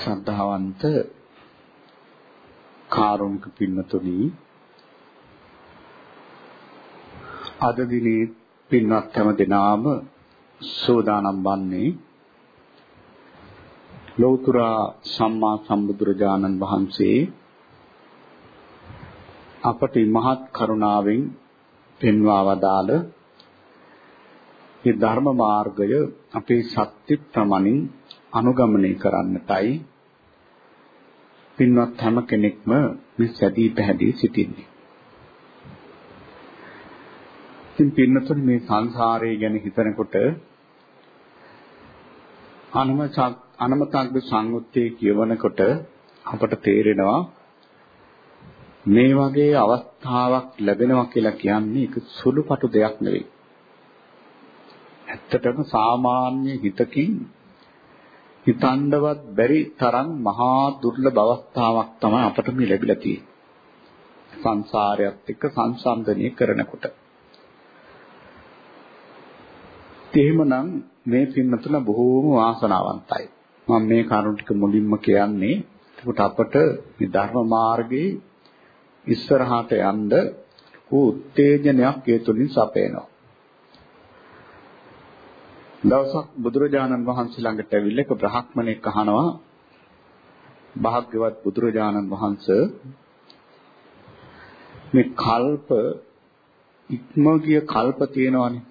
ශ්‍රද්ධාවන්ත කාරුණික පින්නතුනි අද දිනේ පින්වත් හැම දෙනාම සෝදානම් වන්නේ ලෞතර සම්මා සම්බුදුරජාණන් වහන්සේ අපට මහත් කරුණාවෙන් පෙන්වා වදාළ මේ ධර්ම මාර්ගය අපේ සත්‍ය ප්‍රමණින් අනුගමනය කරන්නටයි පින්වත් හැම කෙනෙක්ම මේ සැදී පැහැදී සිටින්නේ. ඉතින් පින්නතුනි මේ සංසාරය ගැන හිතනකොට අනමචක් අනමතග්ග සංයුත්තේ කියවනකොට අපට තේරෙනවා මේ වගේ අවස්ථාවක් ලැබෙනවා කියලා කියන්නේ ඒක සුළුපටු දෙයක් නෙවෙයි. ඇත්තටම සාමාන්‍ය හිතකින් හිතන්නවත් බැරි තරම් මහා දුර්ලභ අවස්ථාවක් තමයි අපට මේ ලැබිලා තියෙන්නේ. සංසාරයත් එක්ක සංසන්දනය කරනකොට. එහෙමනම් මේ පින්නතුල බොහෝම වාසනාවන්තයි. මම මේ කරුණ ටික මුලින්ම කියන්නේ එතකොට අපට මේ ධර්ම මාර්ගයේ ඉස්සරහට යන්න උත්තේජනයක් ඒ තුලින් සපයනවා. දවසක් බුදුරජාණන් වහන්සේ ළඟට ඇවිල්ලා එක බ්‍රහ්මණෙක් අහනවා. භාග්‍යවත් බුදුරජාණන් වහන්සේ මේ කල්ප ඉක්ම ගිය කල්ප තියෙනවනේ.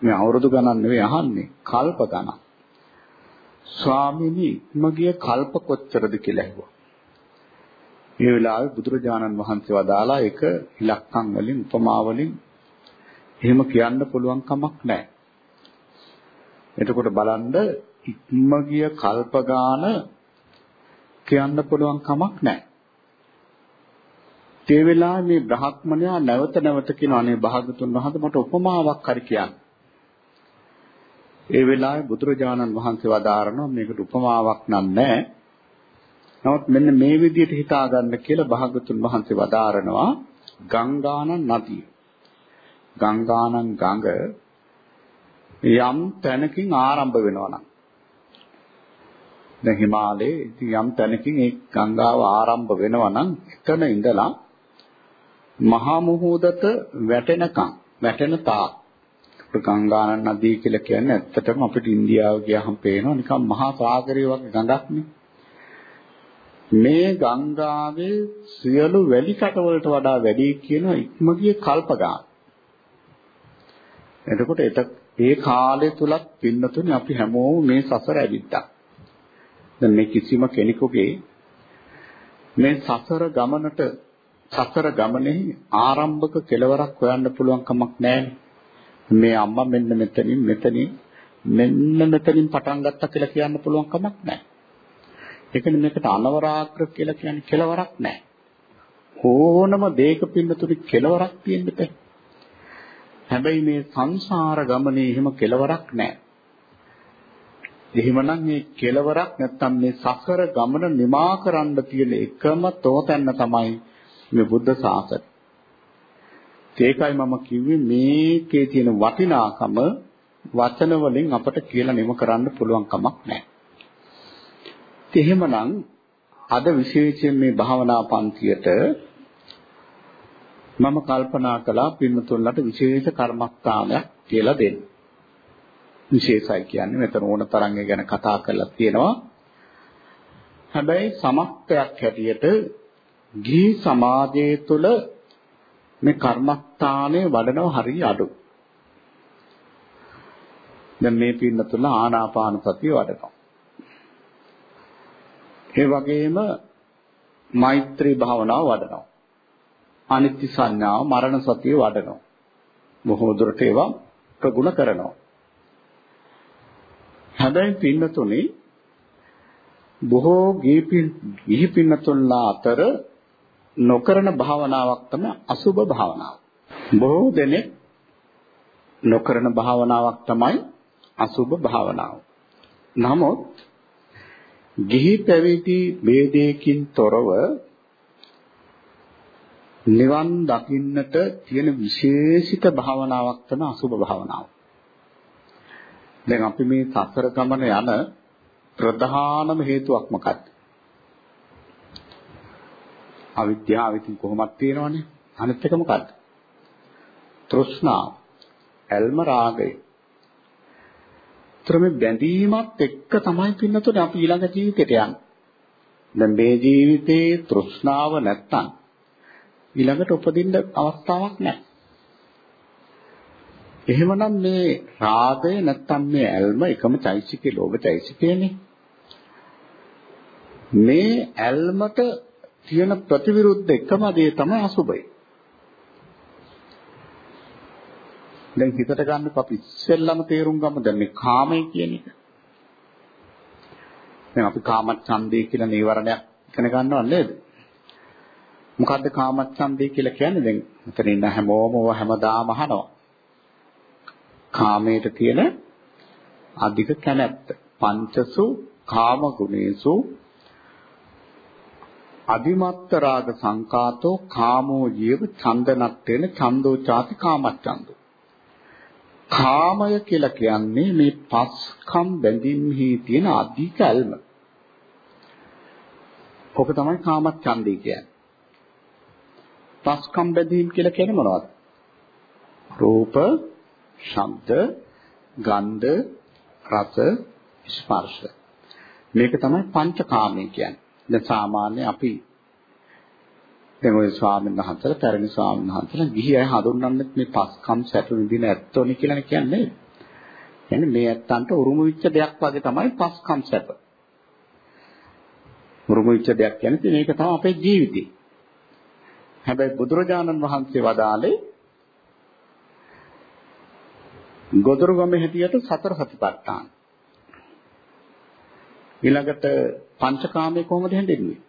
මේ අවුරුදු ගණන් නෙවෙයි අහන්නේ කල්ප ගණන්. ස්වාමීනි ඉක්ම ගිය කල්ප කොච්චරද කියලා ඇහුවා. මේ වෙලාවේ බුදුරජාණන් වහන්සේ වදාලා ඒක ඉලක්කම් වලින් උපමා වලින් එහෙම කියන්න පුළුවන් කමක් නැහැ. එතකොට බලන්න ඉක්ම ගිය කල්ප ගාන කියන්න පුළුවන් කමක් නැහැ. ඒ වෙලාවේ මේ බ්‍රහ්මණයා නැවත නැවත කියන අනේ භාගතුන් වහන්සේ මට උපමාවක් හරි කියන්න. ඒ වෙලාවේ බුදුරජාණන් වහන්සේ වදාරනවා මේකට උපමාවක් නෑ. නමුත් මෙන්න මේ විදිහට හිතා ගන්න කියලා භාගතුන් වහන්සේ වදාරනවා ගංගානන් නදිය. ගංගානන් ගඟ යම් තැනකින් ආරම්භ වෙනවා නම්. දැන් හිමාලයේ ඉතින් යම් තැනකින් ඒ ගංගාව ආරම්භ වෙනවා නම් එතන ඉඳලා මහා මුහුදට වැටෙනකම් වැටෙන තාක්. ගංගානන් නදී කියලා කියන්නේ ඇත්තටම අපිට ඉන්දියාව ගියාම පේනවා නිකන් මහා සාගරය වගේ ගඟක් නේ. මේ ගංගාවේ සියලු වැලි කටවලට වඩා වැඩි කියන ඉක්මගිය කල්පගාන. එතකොට ඒ කාලය තුලත් පින්නතුනේ අපි හැමෝම මේ සසර ඇවිත්තා. දැන් මේ කිසිම කෙනෙකුගේ මේ සසර ගමනට සසර ගමනේ ආරම්භක කෙලවරක් හොයන්න පුළුවන් කමක් නැහැ. මේ අම්මා මෙන්න මෙතනින් මෙතනින් මෙන්න මෙතනින් පටන් ගත්තා කියලා කියන්න පුළුවන් කමක් නැහැ. ඒකනේ මේකට අනවරාග්‍ර කියලා කියන්නේ කෙලවරක් නැහැ. ඕනම දෙයක පින්නතුනේ කෙලවරක් තියෙන්න බෑ. හැබැයි මේ සංසාර ගමනේ එහෙම කෙලවරක් නැහැ. එහෙමනම් මේ කෙලවරක් නැත්තම් මේ සසර ගමන නිමා කරන්න තියෙන එකම තෝතැන්න තමයි මේ බුද්ධ ශාසනය. ඒකයි මම කිව්වේ මේකේ තියෙන වටිනාකම වචන වලින් අපට කියලා නිම කරන්න පුළුවන් කමක් නැහැ. එහෙමනම් අද විශේෂයෙන් මේ භාවනා පන්තියට මම කල්පනා කළා පින්නතුන්ලට විශේෂ කර්මස්ථානයක් කියලා දෙන්න. විශේෂයි කියන්නේ මෙතන ඕන තරංගය ගැන කතා කරලා තියෙනවා. හැබැයි සමස්තයක් හැටියට ගිහි සමාජයේ තුල මේ කර්මස්ථානය වඩනව හරිය අඩු. දැන් මේ පින්නතුල ආනාපාන සතිය වඩනවා. ඒ වගේම මෛත්‍රී භාවනාව වඩනවා. අනිත්‍ය සංඥාව මරණ සතිය වඩනවා. බොහෝ දුරට ඒවා ප්‍රගුණ කරනවා. හැබැයි පින්නතුනේ බොහෝ ගිහි පින්නතුන්ලා අතර නොකරන භාවනාවක් තමයි අසුබ භාවනාව. බොහෝ දෙනෙක් නොකරන භාවනාවක් තමයි අසුබ භාවනාව. නමුත් ගිහි පැවිදි ભેදයකින් තොරව නිවන් දකින්නට තියෙන විශේෂිත භාවනාවක් තමයි අසුබ භාවනාව. දැන් අපි මේ සසර ගමන යන ප්‍රධානම හේතුවක් මොකක්ද? අවිද්‍යාව ඉතින් කොහොමද තියෙනවනේ. අනිත් එක මොකක්ද? තෘෂ්ණාව, ඇල්ම රාගය. ඒතර මේ බැඳීමත් එක්ක තමයි පින්නතුනේ අපි ඊළඟ ජීවිතයට යන්නේ. දැන් මේ ජීවිතේ තෘෂ්ණාව නැත්තම් ඊළඟට උපදින්න අවස්ථාවක් නැහැ. එහෙමනම් මේ රාගය නැත්තම් මේ ඇල්ම එකම චෛසිකේ ලෝභ චෛසිකේනේ. මේ ඇල්මට තියෙන ප්‍රතිවිරුද්ධ එකම දේ තමයි අසුබය. දැන් හිතට ගන්නකො අපි ඉස්සෙල්ලම තේරුම් ගමු දැන් මේ කාමය කියන එක. දැන් අපි කාමච්ඡන්දේ කියලා නීවරණයක් ඉගෙන ගන්නව නේද? මොකද්ද කාමච්ඡන්දේ කියලා කියන්නේ? දැන් මෙතන ඉන්න හැමෝම ඔය හැමදාම අහනවා. කාමයට තියෙන අධික කැමැත්ත. පංචසු කාම ගුණේසු අදිමත්ත රාග සංකාතෝ කාමෝ ජීව ඡන්දනත්තේන ඡන්தோ ചാති කාමච්ඡන්දෝ කාමය කියලා කියන්නේ මේ පස්කම් බැඳීම්හි තියෙන අධික ඇල්ම. ඔක තමයි කාමච්ඡන්දේ කියන්නේ. පස්කම් බැඳීම් කියලා කියන්නේ මොනවද? රූප, ශබ්ද, ගන්ධ, රස, ස්පර්ශ. මේක තමයි පංචකාමය කියන්නේ. දැන් සාමාන්‍ය අපි දැන් ওই ස්වාමීන් වහන්සේලා පැරණි ස්වාමීන් වහන්සේලා ගිහි අය හඳුන්වන්නේ මේ පස්කම් සැප විඳින ඇත්තෝනි කියලා කියන්නේ. කියන්නේ මේ ඇත්තන්ට උරුම වෙච්ච දෙයක් වගේ තමයි පස්කම් සැප. උරුම වෙච්ච දෙයක් කියන්නේ මේක තමයි අපේ ජීවිතේ. හැබැයි බුදුරජාණන් වහන්සේ වදාළේ ගොදුරුගම හැටියට සතර සතිපට්ඨාන. ඊළඟට පංචකාමයේ කොහොමද හැඳින්වෙන්නේ?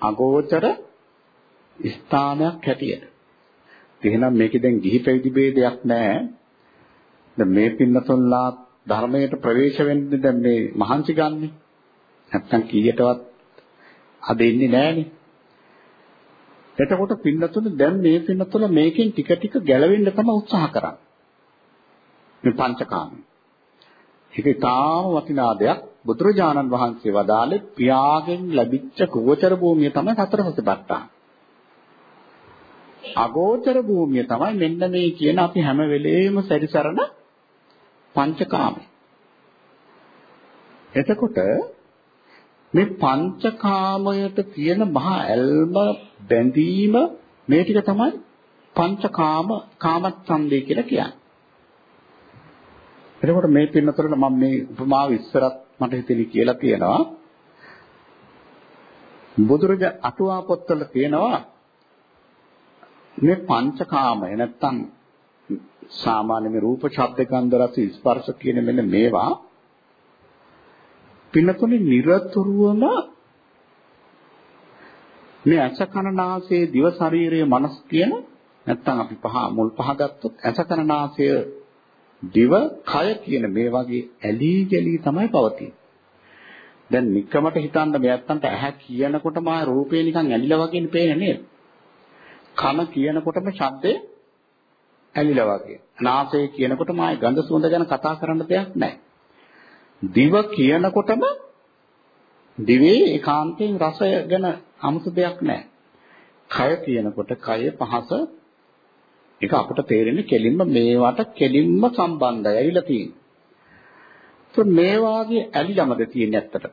අගෝචර ස්ථානයක් හැටියට. එහෙනම් මේකේ දැන් ගිහි පැවිදි ભેදයක් නැහැ. දැන් මේ පින්නතුන්ලා ධර්මයට ප්‍රවේශ වෙන්නේ දැන් මේ මහන්සි ගන්නෙ. නැත්තම් කීයටවත් අද ඉන්නේ නැහනේ. එතකොට පින්නතුන් දැන් මේ පින්නතුල මේකෙන් ටික ටික ගැලවෙන්න තමයි උත්සාහ කරන්නේ. මේ පංචකාමී. ඒක ඊටාම වටිනා දෙයක්. බුදුරජාණන් වහන්සේ වදාළේ පියාගෙන් ලැබිච්ච ගෝචර භූමිය තමයි සතර සතිපට්ඨාන. අගෝචර භූමිය තමයි මෙන්න මේ කියන අපි හැම වෙලේම සැරිසරන පංචකාමය. එතකොට මේ පංචකාමයට තියෙන මහා ඇල්ම බැඳීම මේ ටික තමයි පංචකාම කාමච්ඡන්දේ කියලා කියන්නේ. එතකොට මේ පින්නතරට මම මේ උපමාව ඉස්සරත් මට හිතෙලි කියලා තියෙනවා. බුදුරජ අටුවා පොත්වල තියෙනවා මේ පංචකාමය නැත්තම් සාමාන්‍ය මේ රූප ශබ්ද ගන්ධ රස ස්පර්ශ කියන මෙන්න මේවා පින්නතුනේ নিরතුරුවම මේ ඇස කන නාසය දිව ශරීරය මනස කියන නැත්තම් අපි පහ මුල් පහ ගත්තොත් ඇස කන නාසය දිව කය කියන මේ වගේ ඇලී ගලී තමයි පවතින්නේ. දැන් නිකමට හිතන්න මෙයන්ට ඇහැ කියනකොටම ආ රූපේ නිකන් ඇලිලා වගේනේ පේන්නේ නේද? කන කියනකොටම ශබ්දේ ඇලිලා වගේ. නාසය කියනකොටම ආයි ගඳ සුවඳ ගැන කතා කරන්න දෙයක් නැහැ. දිව කියනකොටම දිවේ ඒකාන්තයෙන් රසය ගැන 아무තු දෙයක් නැහැ. කය කියනකොට කය පහස ඒක අපට තේරෙන්නේ කෙලින්ම මේවට කෙලින්ම සම්බන්ධයි ඇවිල්ලා තියෙන්නේ. તો මේ වාගේ ඇලිලමද තියෙන්නේ ඇත්තට.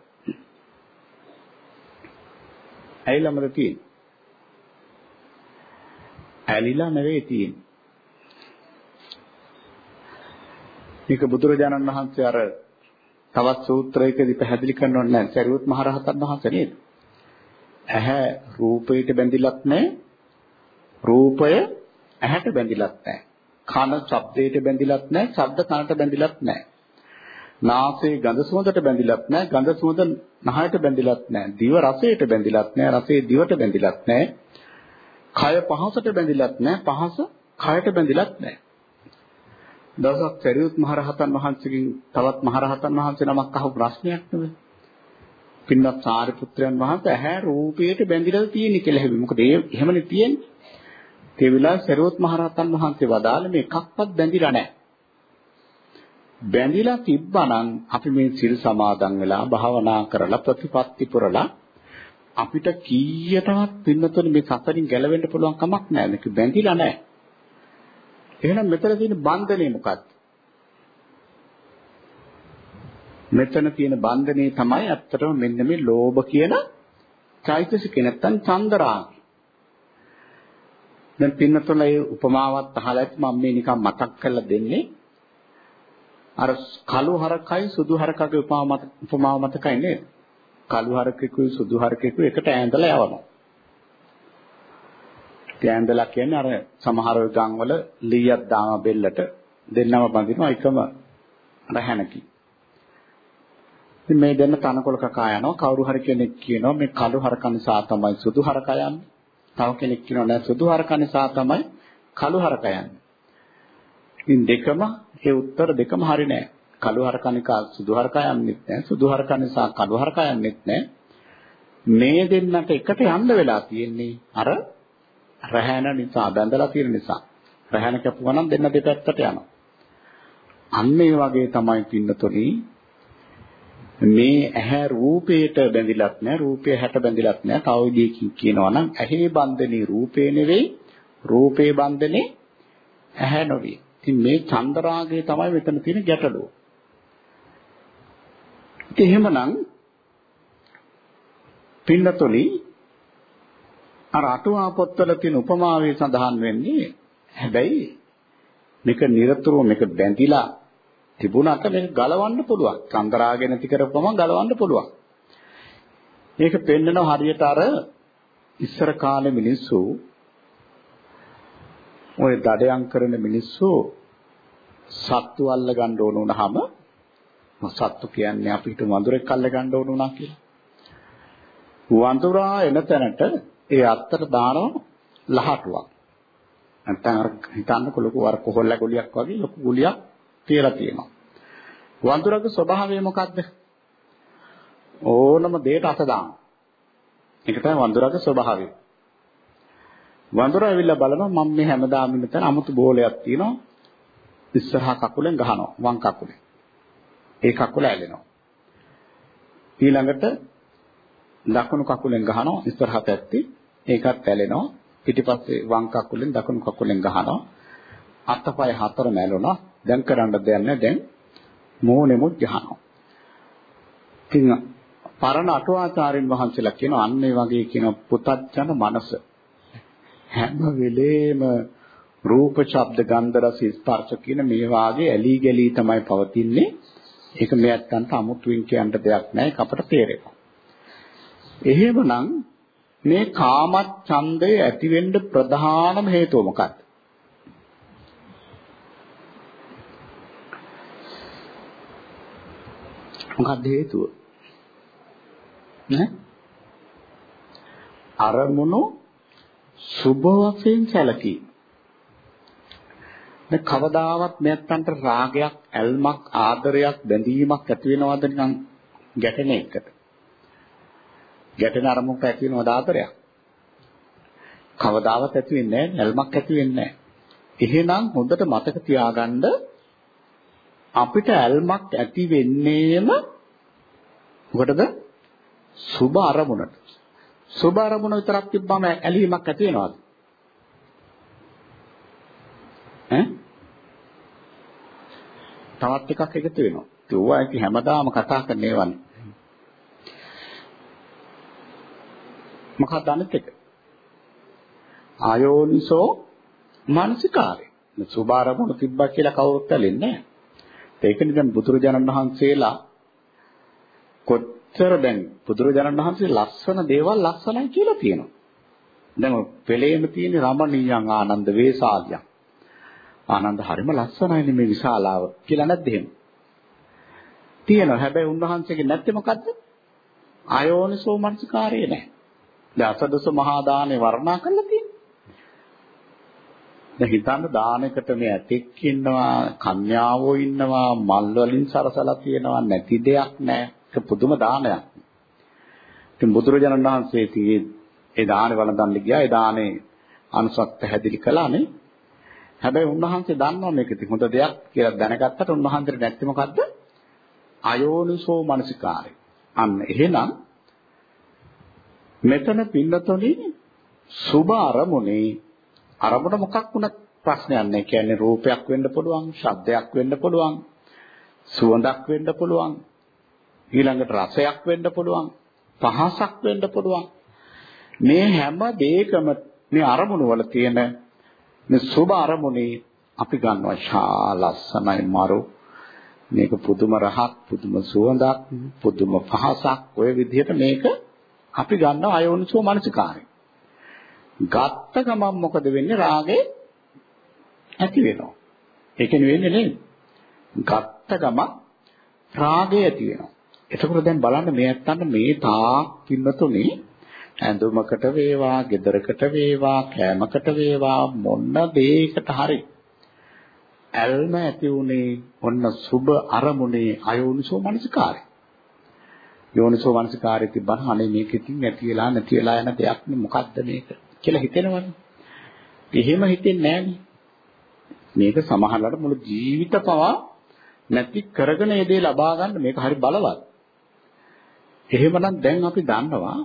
ඇලිලමද තියෙන්නේ. ඇලිලා නෙවෙයි තියෙන්නේ. මේක බුදුරජාණන් වහන්සේ අර තවත් සූත්‍රයකදී පැහැදිලි කරනවා නෑ සරියුත් මහ රහතන් වහන්සේ නේද? ඇහැ රූපයට බැඳිලත් නැහැ. රූපය ඇහැට බැඳිලත් නැහැ. කන ශබ්දයට බැඳිලත් නැහැ. ශබ්ද කනට බැඳිලත් නැහැ. නාසය ගඳ සුවඳට බැඳිලත් නැහැ. ගඳ සුවඳ නහයට බැඳිලත් නැහැ. දිව රසයට බැඳිලත් නැහැ. රසය දිවට බැඳිලත් නැහැ. කය පහසට බැඳිලත් නැහැ. පහස කයට බැඳිලත් නැහැ. දවසක් සරියුත් මහරහතන් වහන්සේගෙන් තවත් මහරහතන් වහන්සේ නමක් අහපු ප්‍රශ්නයක් නෙවෙයි. පින්වත් සාරිපුත්‍රයන් වහන්සේ ඇහැ රූපයට බැඳිලා තියෙන කියලා හැබැයි මොකද ඒ එහෙමනේ තියෙන්නේ. ඒ වෙලාවේ සරියුත් මහරහතන් වහන්සේ වදාළ මේ එකක්වත් බැඳිලා නැහැ. බැඳිලා තිබ්බනම් අපි මේ සිල් සමාදන් වෙලා භාවනා කරලා ප්‍රතිපත්ති පුරලා අපිට කීයටවත් පින්නතොනේ මේ සතරින් ගැලවෙන්න පුළුවන් කමක් නැහැ. මේක බැඳිලා නැහැ. එහෙනම් මෙතන තියෙන බන්ධනේ මොකක්ද? මෙතන තියෙන බන්ධනේ තමයි ඇත්තටම මෙන්න මේ ලෝභ කියන චෛතසිකේ නැත්තම් චන්දරාගය. දැන් පින්නතොලේ උපමාවක් අහලා ඇති මම මේ නිකන් මතක් කරලා දෙන්නේ. අර කළු හරකයි සුදු හරකගේ උපමාව මතකයි නේද? කළු හරකෙකුයි සුදු හරකෙකුයි එකට ඈඳලා යවනවා. ඈඳලා කියන්නේ අර සමහර ගම්වල ලීයක් දාම බෙල්ලට දෙන්නම බඳිනවා එකම රැහැනකින්. ඉතින් මේ දෙන්න තනකොළ කකා යනවා කවුරු හරි කෙනෙක් කියනවා මේ කළු හරක නිසා තමයි සුදු හරක යන්නේ. තව කෙනෙක් කියනවා නෑ සුදු හරක නිසා තමයි කළු හරක යන්නේ. ඉතින් දෙකම ඒ උත්තර දෙකම හරි නෑ. කළු හරකනිකා සුදු හරකා යන්නෙත් නැහැ. සුදු හරකා නිසා කළු හරකා යන්නෙත් නැහැ. මේ දෙන්නට එකට යන්න වෙලා තියෙන්නේ අර රැහැන නිසා බැඳලා තියෙන නිසා. රැහැන කැපුවා නම් දෙන්න දෙපැත්තට යනවා. අන්න ඒ වගේ තමයි පින්නතොනි මේ ඇහැ රූපයට බැඳිලත් නැහැ රූපය හැට බැඳිලත් නැහැ. තව විදිහකින් කියනවා නම් ඇහි බන්ධනේ රූපේ නෙවෙයි රූපේ බන්ධනේ ඇහැ නොවේ. ඉතින් මේ චන්දරාගය තමයි මෙතන තියෙන ගැටලුව. එහෙමනම් පින්නතොලි අර අටුවා පොත්වල තියෙන උපමාවේ සඳහන් වෙන්නේ හැබැයි මේක නිරතුරුව මේක බැඳිලා තිබුණාට මේක ගලවන්න පුළුවන්. චන්දරාගය නැති කරපුවම ගලවන්න පුළුවන්. මේක පෙන්නන හරියට අර ඉස්සර කාලේ මිනිස්සු ඔය දඩයන් කරන මිනිස්සු සත්තු අල්ල ගන්න ඕන වුණාම සත්තු කියන්නේ අපිට වඳුරෙක් අල්ල ගන්න ඕන වුණා කියලා. වඳුරා එන තැනට ඒ අත්තට දානවා ලහටුවක්. නැත්නම් අර හිතන්නකො ලොකු අර කොහොල්ල ගොලියක් වගේ ලොකු ගොලියක් තියලා තියෙනවා. වඳුරගේ ස්වභාවය මොකද්ද? ඕනම දෙයකට අත දානවා. ඒක තමයි වඳුරගේ ස්වභාවය. වඳුරා ඇවිල්ලා බලනවා මම මේ හැමදාම ඉන්න තැන 아무තු බෝලයක් තියෙනවා. ඉස්සරහා කකුලෙන් ගහනවා වම් කකුලෙන්. ඒ කකුල ඇලෙනවා. ඊළඟට දකුණු කකුලෙන් ගහනවා ඉස්සරහා පැත්තේ ඒකත් ඇලෙනවා. පිටිපස්සේ වම් කකුලෙන් දකුණු කකුලෙන් ගහනවා. අතපය හතරම ඇලුණා. දැන් කරන්න දෙයක් නැහැ. දැන් මෝනෙමුත් ගහනවා. ඉතින් පරණ අටුවාචාරින් වහන්සේලා කියන අන්න ඒ වගේ කියන පුතත්ජන මනස හැම වෙලේම රූප ශබ්ද ගන්ධ රස ස්පර්ශ කියන මේ වාගේ ඇලී ගලී තමයි පවතින්නේ ඒක මෙයන්ට අමුතුවෙන් කියන්න දෙයක් නැහැ ඒක අපට තේරෙනවා. එහෙමනම් මේ කාමත් ඡන්දය ඇති වෙන්න ප්‍රධානම හේතුව මොකක්ද? මොකක්ද හේතුව? නේ? අරමුණු සුභ වශයෙන් සැලකීම. දැන් කවදාවත් නැත්තන්ට රාගයක්, ඇල්මක්, ආදරයක්, බැඳීමක් ඇති වෙනවද නිකන් ගැටෙන එකට. ගැටෙන අරමුණක් ඇති වෙනවද ආදරයක්? කවදාවත් ඇති වෙන්නේ නැහැ, ඇල්මක් ඇති වෙන්නේ නැහැ. එහෙනම් හොඳට මතක තියාගන්න අපිට ඇල්මක් ඇති වෙන්නේම මොකටද? සුබ අරමුණට. සුබ අරමුණ විතරක් තිබ්බම ඇලීමක් ඇති වෙනවද? ඈ තවත් එකක් එකතු වෙනවා. ඒ ඕවා ඒක හැමදාම කතා කරන ඒවානේ. මොකක්ද අනිත් එක? ආයෝනිසෝ මානසිකාරය. සුභාරමුණු තිබ්බා කියලා කවුරුත් ඇලෙන්නේ නැහැ. ඒකනේ දැන් බුදුරජාණන් වහන්සේලා කොච්චර දැන් බුදුරජාණන් වහන්සේ ලස්සන දේවල් ලස්සනයි කියලා තියෙනවා. දැන් පෙළේම තියෙන රමණීයන් ආනන්ද වේසාලියන්. ආනන්ද හරිම ලස්සනයිනේ මේ විශාලාව කියලා නැද්ද එහෙම? තියෙනවා. හැබැයි උන්වහන්සේගේ නැත්තේ මොකද්ද? ආයෝනිසෝ මනසිකාරය නැහැ. දැන් අසදස මහා දානේ වර්ණනා කරලා තියෙනවා. දැන් හිතන්න දානයකට මේ ඇතෙක් ඉන්නවා, කන්‍යාවෝ ඉන්නවා, මල් වලින් සරසලා තියෙනවා නැති දෙයක් නැහැ. ඒක පුදුම දානයක්. ඉතින් බුදුරජාණන් වහන්සේ ඒ දානේ වළඳන්න ගියා. ඒ දානේ අනුසත් පැහැදිලි කළානේ. හැබැයි උන්වහන්සේ දන්නවා මේක ඉතින් හොඳ දෙයක් කියලා දැනගත්තට උන්වහන්සේට නැත්තේ මොකද්ද? අයෝනිසෝ මනසිකාරය. අන්න එහෙනම් මෙතන පින්නතොනි සුභ අරමුණේ අරමුණ මොකක් වුණත් ප්‍රශ්නයක් නැහැ. කියන්නේ රූපයක් වෙන්න පුළුවන්, ශබ්දයක් වෙන්න පුළුවන්, සුවඳක් වෙන්න පුළුවන්, ඊළඟට රසයක් වෙන්න පුළුවන්, පහසක් වෙන්න පුළුවන්. මේ හැම දෙයකම මේ අරමුණු වල තියෙන මේ සුභ අරමුණේ අපි ගන්නවා ශා ලස්සනයි මරු මේක පුදුම රහක් පුදුම සුවඳක් පුදුම පහසක් ඔය විදිහට මේක අපි ගන්නවා අයෝනිසෝ මනසිකාරය. ගත්ත ගමන් මොකද වෙන්නේ රාගේ ඇති වෙනවා. ඒක නෙවෙන්නේ නේද? ගත්ත ගමන් රාගය ඇති වෙනවා. එතකොට දැන් බලන්න මේ ඇත්තන්ට මේ තාක් පින්නතුනේ ඇඳුමකට වේවා, ගෙදරකට වේවා, කෑමකට වේවා මොන දෙයකට හරි ඇල්ම ඇති උනේ ඔන්න සුබ අරමුණේ අයෝනිසෝ මනසිකාරය. යෝනිසෝ මනසිකාරය තිබ්බම අනේ මේක ඉතින් නැති වෙලා නැති වෙලා යන දෙයක් නේ මොකද්ද මේක කියලා හිතෙනවනේ. එහෙම හිතෙන්නේ නැහැනේ. මේක සමහරවිට මුළු ජීවිත පවා නැති කරගෙන ඒ දේ ලබා ගන්න මේක හරි බලවත්. එහෙමනම් දැන් අපි දන්නවා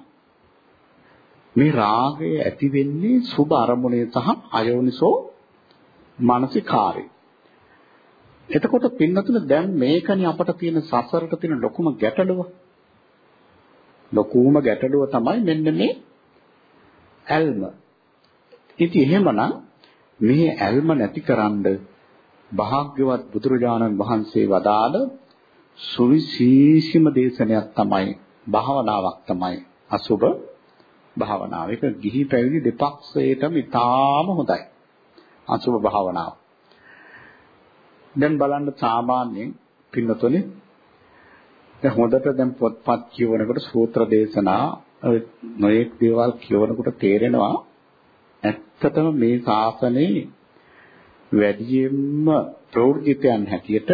මේ රාගය ඇති වෙන්නේ සුබ අරමුණේ සහ අයෝනිසෝ මානසිකාරේ. එතකොට පින්නතුන දැන් මේකනේ අපට තියෙන සසරට තියෙන ලොකුම ගැටලුව. ලොකුම ගැටලුව තමයි මෙන්න මේ ඇල්ම. ඉතින් එහෙමනම් මේ ඇල්ම නැතිකරන්න භාග්‍යවත් බුදුරජාණන් වහන්සේ වදාළ සුවිශේෂිම දේශනයක් තමයි භාවනාවක් තමයි අසුබ භාවනාව. ඒක ගිහි පැවිදි දෙපක්ෂයටම ඉතාම හොඳයි. අසුබ භාවනාව. දැන් බලන්න සාමාන්‍යයෙන් පින්නතොනේ දැන් හොඳට දැන් පොත්පත් කියවනකොට සූත්‍ර දේශනා නොයෙක් දේවල් කියවනකොට තේරෙනවා ඇත්තටම මේ ශාසනයේ වැඩියෙන්ම ප්‍රවෘත්තියන් හැටියට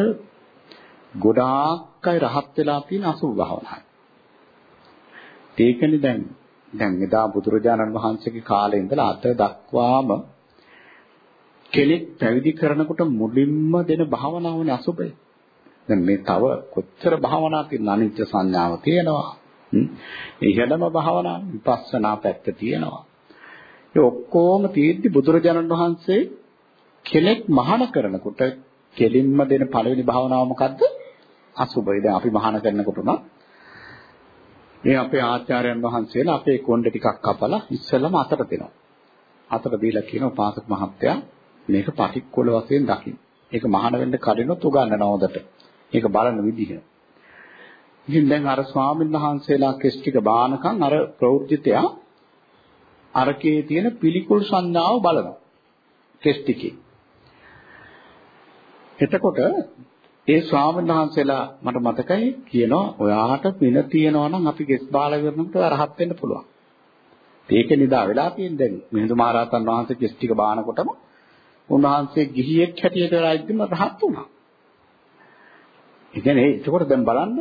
ගොඩාක් අය රහත් වෙලා තියෙන අසුභ භාවනාවයි. ඒකනේ දැන් දැන් එදා බුදුරජාණන් වහන්සේගේ කාලේ ඉඳලා අද දක්වාම කෙනෙක් පැවිදි කරනකොට මුලින්ම දෙන භාවනාවනේ අසුභය. දැන් මේ තව කොච්චර භාවනා තියෙන අනිත්‍ය සංඥාව තියෙනවා. ඉහළම භාවනාව විපස්සනා පැත්ත තියෙනවා. ඒ ඔක්කොම තියෙද්දි බුදුරජාණන් වහන්සේ කෙනෙක් මහාන කරනකොට කෙලින්ම දෙන පළවෙනි භාවනාව මොකද්ද? අසුභය. දැන් අපි මහාන කරනකොට නම් මේ අපේ ආචාර්යයන් වහන්සේලා අපේ කොණ්ඩේ ටිකක් කපලා ඉස්සෙල්ලම අතට දෙනවා. අතට දීලා කියන උපාසක මහත්තයා මේක පටික්කොල වශයෙන් දකින්න. ඒක මහාන වෙන්න කලිනුත් උගන්වනවා හොදට. ඒක බලන විදිහ. ඉතින් දැන් අර ස්වාමීන් වහන්සේලා කෙස් ටික බානකම් අර ප්‍රවෘත්තිතයා අරකේ තියෙන පිළිකුල් සංඥාව බලනවා. කෙස් ටිකේ. එතකොට ඒ ස්වාමීන් වහන්සේලා මට මතකයි කියනවා ඔයාට පින තියනවා නම් අපි ගෙස් බාල කරනකොට රහත් වෙන්න පුළුවන්. ඒක නිදා වෙලා තියෙන දැන් මිහිඳු මහරහතන් වහන්සේ කෙස් ටික බානකොටම උන්වහන්සේ ගිහියෙක් හැටියට රාජ්‍යම රහත් වුණා. ඒ කියන්නේ ඒකෝට දැන් බලන්න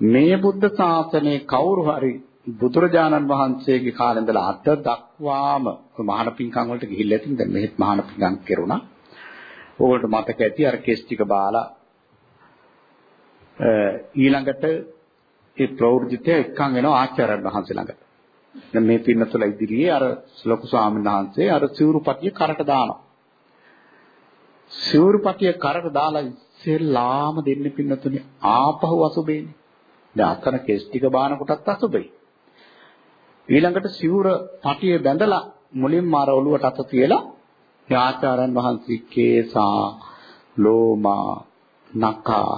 මේ බුද්ධ ශාසනයේ කවුරු හරි බුදුරජාණන් වහන්සේගේ කාලේ ඉඳලා අද දක්වාම මහාන පිංකම් වලට ගිහිල්ලා ඉතින් දැන් මෙහෙත් මහාන පිංකම් කෙරුණා. ඕගොල්ලෝ මතක ඇති අර කෙස් ටික බාලා ඊළඟට ඒ ප්‍රවෘත්තිය එක්කන් එනවා ආචාර්යයන් වහන්සේ ළඟට. දැන් මේ පින්නතුල ඉදිරියේ අර ලොකු ස්වාමීන් වහන්සේ අර සිවුරුපටිය කරට දානවා. සිවුරුපටිය කරට දාලා ඉස්සෙල්ලාම දෙන්නේ පින්නතුනේ ආපහු අසුබේනේ. දැන් අතන කෙස් ටික බාන කොටත් අසුබේ. ඊළඟට සිවුර පටියේ බැඳලා මුලින්ම අර ඔළුවට අත තියලා ආචාර්යන් වහන්සේ කේසා ලෝමා නකා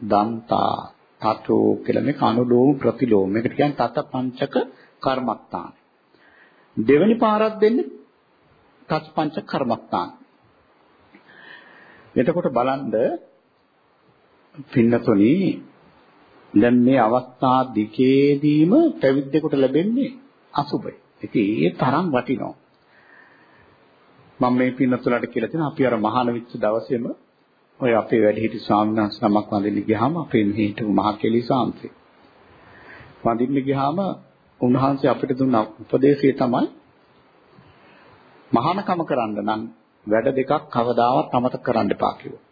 දන්තා තතෝ කියලා මේ අනුලෝම ප්‍රතිලෝම. මේකට කියන්නේ තත පංචක කර්මස්ථාන දෙවෙනි පාරක් දෙන්නේ තත් පංච කර්මස්ථාන එතකොට බලන්න පින්නතුනි දැන් මේ අවස්ථා දෙකේදීම පැවිද්දෙකුට ලැබෙන්නේ අසුබයි. ඉතින් ඒ තරම් වටිනවා. මම මේ පින්නතුලට කියලා තියෙනවා අපි අර මහාන විච්ච දවසේම ඔය අපේ වැඩිහිටි ස්වාමීන් වහන්සේ නමක් වඳින්න ගියාම අපේ මෙහි හිටපු මහා කෙලි සාන්තේ. වඳින්න ගියාම උන්වහන්සේ අපිට දුන්න උපදේශය තමයි මහානකම කරන්න නම් වැඩ දෙකක් කවදාවත් අමතක කරන්න එපා කිව්වා.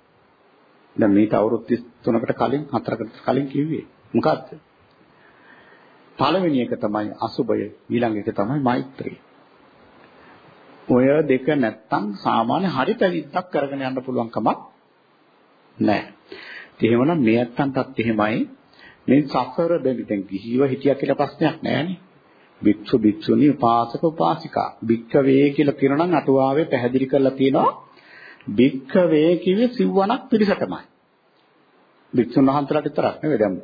දැන් මේක අවුරුදු 33කට කලින් 4කට කලින් කිව්වේ. මොකද්ද? පළවෙනි එක තමයි අසුබය ඊළඟ එක තමයි මෛත්‍රිය. ඔය දෙක නැත්තම් සාමාන්‍ය හරි පැවිද්දක් කරගෙන යන්න පුළුවන් කමක් නැහැ. එහෙමනම් මේ ඇත්තන්ටත් එහෙමයි මේ සසර දෙවිතෙන් කිහිව හිටියා කියලා ප්‍රශ්නයක් නැහැනේ. භික්ෂු භික්ෂුණී උපාසක උපාසිකා. භික්ඛවේ කියලා කියනවා නම් අටුවාවේ පැහැදිලි කරලා තියෙනවා භික්ඛවේ කිව්වේ සිව්වණක් පිරිසටමයි. භික්ෂුන් වහන්සේලාට විතරක් නෙවෙයි දැන්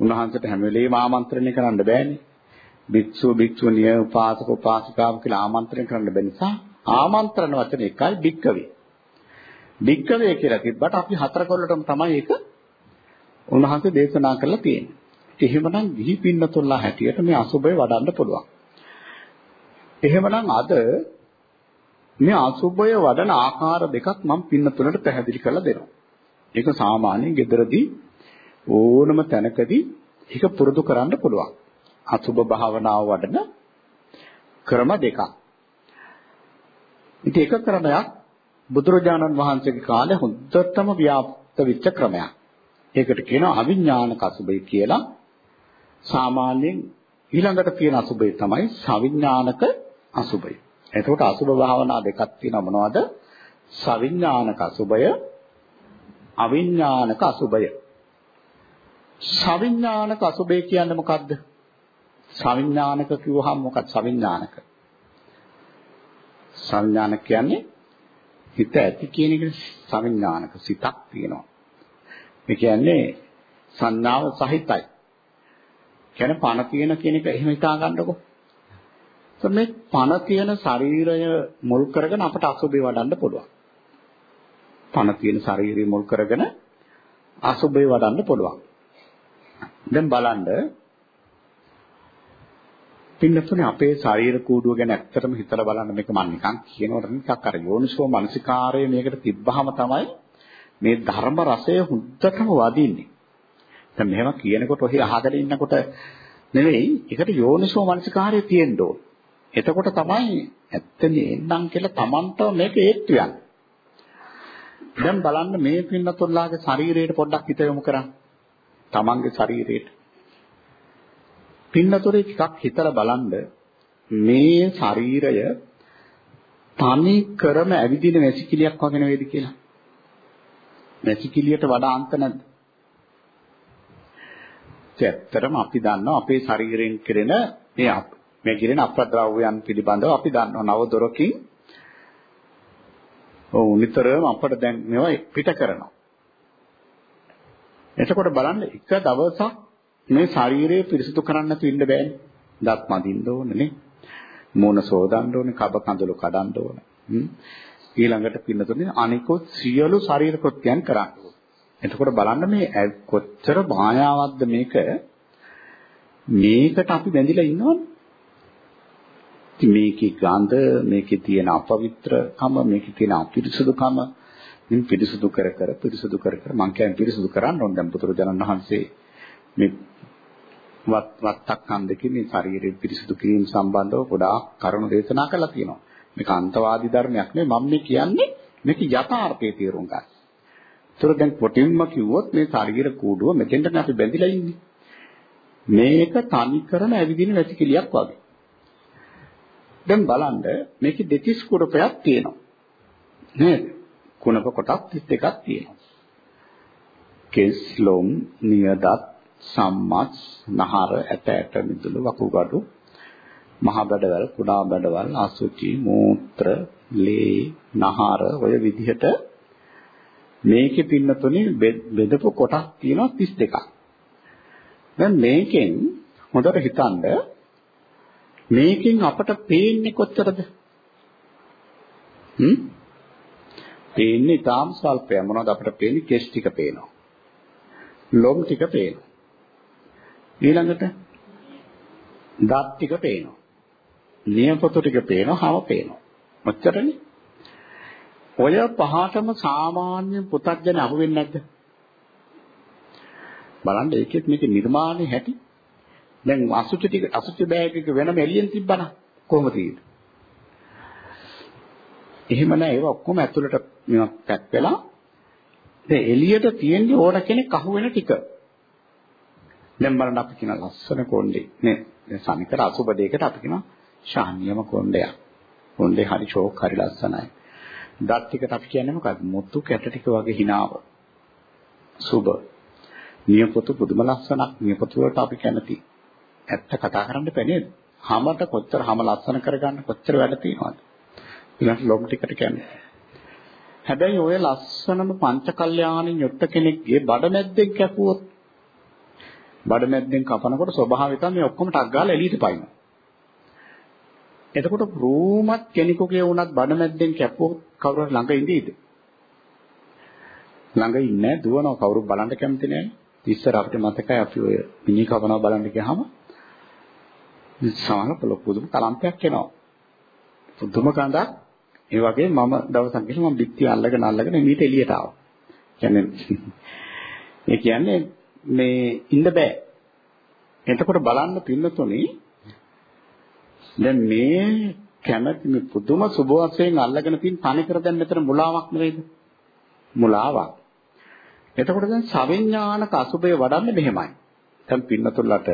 උන්වහන්සේට හැම වෙලේම ආමන්ත්‍රණය කරන්න බෑනේ. භික්ෂු භික්ෂුණිය උපාසක උපාසිකාව කියලා ආමන්ත්‍රණය කරන්න බැරි නිසා ආමන්ත්‍රණ වචන එකයි භික්කවේ. භික්කවේ කියලා තිබ්බට අපි හතර කොල්ලටම තමයි ඒක උන්වහන්සේ දේශනා කරලා තියෙන්නේ. එහෙමනම් ගිහි පින්නතුල්ලා හැටියට මේ අසුබය වඩන්න පුළුවන්. එහෙමනම් අද මේ අසුබය වඩන ආකාර දෙකක් මම පින්නතුලට පැහැදිලි කරලා දෙනවා. ඒක සාමාන්‍යයෙන් ගෙදරදී ඕනම තැනකදී ඒක පුරුදු කරන්න පුළුවන්. අසුබ භාවනාව වඩන ක්‍රම දෙකක්. ඉතින් එක ක්‍රමයක් බුදුරජාණන් වහන්සේගේ කාලේ හොඳටම ව්‍යාප්ත වෙච්ච ක්‍රමයක්. ඒකට කියනවා අවිඥානික අසුබය කියලා. සාමාන්‍යයෙන් ඊළඟට තියෙන අසුබය තමයි සවිඥානික අසුබය. එතකොට අසුබ භාවනා දෙකක් තියෙනවා මොනවද? සවිඥානික අසුබය, අවිඥානික අසුබය. සවිඥානික අසුබය කියන්නේ මොකද්ද? සවිඥානික කිව්වහම මොකක්ද සවිඥානික? සංඥානික කියන්නේ හිත ඇති කියන එක සවිඥානික සිතක් තියෙනවා. ඒ කියන්නේ සංඥාව සහිතයි. කියන්නේ පණ තියෙන කියන එක එහෙම හිතා ගන්නකො. මේ පණ තියෙන ශරීරය මුල් කරගෙන අපට අසුබේ වඩන්න පුළුවන්. පණ තියෙන ශරීරය මුල් කරගෙන අසුබේ වඩන්න පුළුවන්. දැන් බලන්න පින්නතුනේ අපේ ශරීර කූඩුව ගැන ඇත්තටම හිතලා බලන්න මේක මම නිකන් කියනකොට නිකක් අර යෝනිසෝ මනසිකාරය මේකට තිබ්බහම තමයි මේ ධර්ම රසය හුද්දටම වදින්නේ. දැන් මෙහෙම කියනකොට ඔහි අහගෙන ඉන්නකොට නෙවෙයි ඒකට යෝනිසෝ මනසිකාරය තියෙන්න ඕන. එතකොට තමයි ඇත්තනේ එන්නම් කියලා Tamanට මේක ඒත්තු යන්නේ. දැන් බලන්න මේ පින්නතුල්ලාගේ ශරීරයට පොඩ්ඩක් හිත යොමු කරන්න. Tamanගේ ශරීරයට. පින්නතොරේ ටිකක් හිතලා බලන්න මේ ශරීරය තනි කරම ඇවිදින වැසිකිළියක් වගේ නෙවෙයිද කියලා. වැසිකිළියට වඩා අන්ත නැද්ද? ඇත්තටම අපි දන්නවා අපේ ශරීරයෙන් කෙරෙන මේ මේ කෙරෙන අප්‍රද්‍රව්‍යයන් පිළිබඳව අපි දන්නවා නව දොරකින් ඔව් නිතරම අපට දැන් මේවා පිට කරනවා. එතකොට බලන්න එක දවසක් මේ ශරීරය පිරිසිදු කරන්න නැතුව ඉන්න බෑනේ. දත් මදින්න ඕනේ නේ. මූණ සෝදන්න ඕනේ, කබ කඳුළු කඩන්න ඕනේ. ඊළඟට පින්නතුනේ අනිකොත් සියලු ශරීර කෘත්‍යයන් කරන්න ඕනේ. එතකොට බලන්න මේ කොච්චර මායාවක්ද මේක මේකට අපි බැඳිලා ඉන්නවනේ. ඉතින් මේකේ ගඳ, මේකේ තියෙන අපවිත්‍රකම, මේකේ තියෙන අපිරිසුදුකම මින් පිරිසුදු කර කර පිරිසුදු කර කර මං කියන්නේ පිරිසුදු කරන්න ඕන දැන් පුදුරජනන් වහන්සේ මේ වත් වත්තක් හන්දකින් මේ ශරීරය පිරිසිදු කිරීම සම්බන්ධව ගොඩාක් කරුණු දේශනා කරලා තියෙනවා. මේක අන්තවාදී ධර්මයක් නෙවෙයි මම මේ කියන්නේ මේක යථාර්ථයේ තේරුම් ගන්න. ඒතර දැන් කොටින්ම කිව්වොත් මේ ශරීර කූඩුව මෙතෙන්ට අපි බැඳිලා ඉන්නේ. මේක තනි කරන ඇවිදින වැසිකිලියක් වගේ. දැන් බලන්න මේකේ දෙතිස් කුඩපයක් තියෙනවා. නේද? කුණප කොටස් 31ක් තියෙනවා. කෙස් ලොම් නියදත් සම්මස් නහර ඇට ඇට මිදුළු වකුගඩු මහ බඩවැල් කුඩා බඩවැල් අසුචි මූත්‍ර ලේ නහර ඔය විදිහට මේකේ පින්නතුනේ බෙදපු කොටස් තියෙනවා 32ක්. දැන් මේකෙන් හොඳට හිතන්න මේකෙන් අපට පේන්නේ කොච්චරද? හ්ම්? පේන්නේ තාම ස්වල්පය. මොනවද අපිට පේන්නේ? කෙස් ටික පේනවා. ලොම් ටික පේනවා. ඊළඟට දත් ටික පේනවා. නියපොතු ටික පේනවා, හව පේනවා. ඔච්චරනේ. ඔය පහටම සාමාන්‍ය පුතග්ජන අහු වෙන්නේ නැද්ද? බලන්න ඒකෙත් මේකේ නිර්මාණය හැටි. දැන් අසුචි ටික අසුචි බෑග් එක වෙනම එළියෙන් තිබ්බනම් කොහොමද තියෙන්නේ? එහෙම නෑ ඒවා ඔක්කොම ඇතුළට මේවා පැක් වෙලා දැන් එළියට තියෙන්නේ ඕන කෙනෙක් අහුවෙන ටික. දැන් බලන්න අපි කියන ලස්සන කොණ්ඩේ නේ. දැන් සමිකර අසුබ දෙයකට අපි කියන ශාන්‍යම කොණ්ඩයක්. කොණ්ඩේ හරි ෂෝක් හරි ලස්සනයි. දත් ටිකට අපි කියන්නේ මොකක්ද? මුතු කැට ටික වගේ hinaව. සුබ. නියපොතු පුදුම ලස්සනක්. නියපොතු වලට අපි කැමති. ඇත්ත කතා කරන්න බෑ නේද? හැමත කොච්චර හැම ලස්සන කරගන්න කොච්චර වැඩ තියෙනවද? ඊළඟට ලොම් ටිකට කියන්නේ. හැබැයි ඔය ලස්සනම පංචකල්යාණින් යුක්ත කෙනෙක්ගේ බඩමැද්දෙන් කැපුවොත් බඩමැද්දෙන් කපනකොට ස්වභාවය තමයි මේ ඔක්කොම ටක් ගාලා එළියට පයින්න. එතකොට රූමත් කෙනෙකුගේ වුණත් බඩමැද්දෙන් කැපුවොත් කවුරු ළඟ ඉඳීද? ළඟ ඉන්නේ දුවනවා කවුරු බලන්න කැමති නැහැ. ඉස්සර අපිට මතකයි අපි ඔය මිනි කපනවා බලන්න ගියාම සමහර පොළොප්පුදුම කලම්පයක් එනවා. පුදුම කඳක් ඒ වගේ මම දවසක් ගිහින් මම බිත්තිය අල්ලගෙන අල්ලගෙන මීට එළියට ආවා. කියන්නේ ඒ කියන්නේ මේ ඉන්න බෑ. එතකොට බලන්න පින්නතුනේ දැන් මේ කැමැති මේ පුදුම සුබ වශයෙන් අල්ලගෙන තියෙන තනිකර දැන් මෙතන මුලාවක් නෙවෙයිද? මුලාවක්. එතකොට දැන් සවිඥානික අසුබය වඩන්නේ මෙහෙමයි. දැන් පින්නතුල්ලට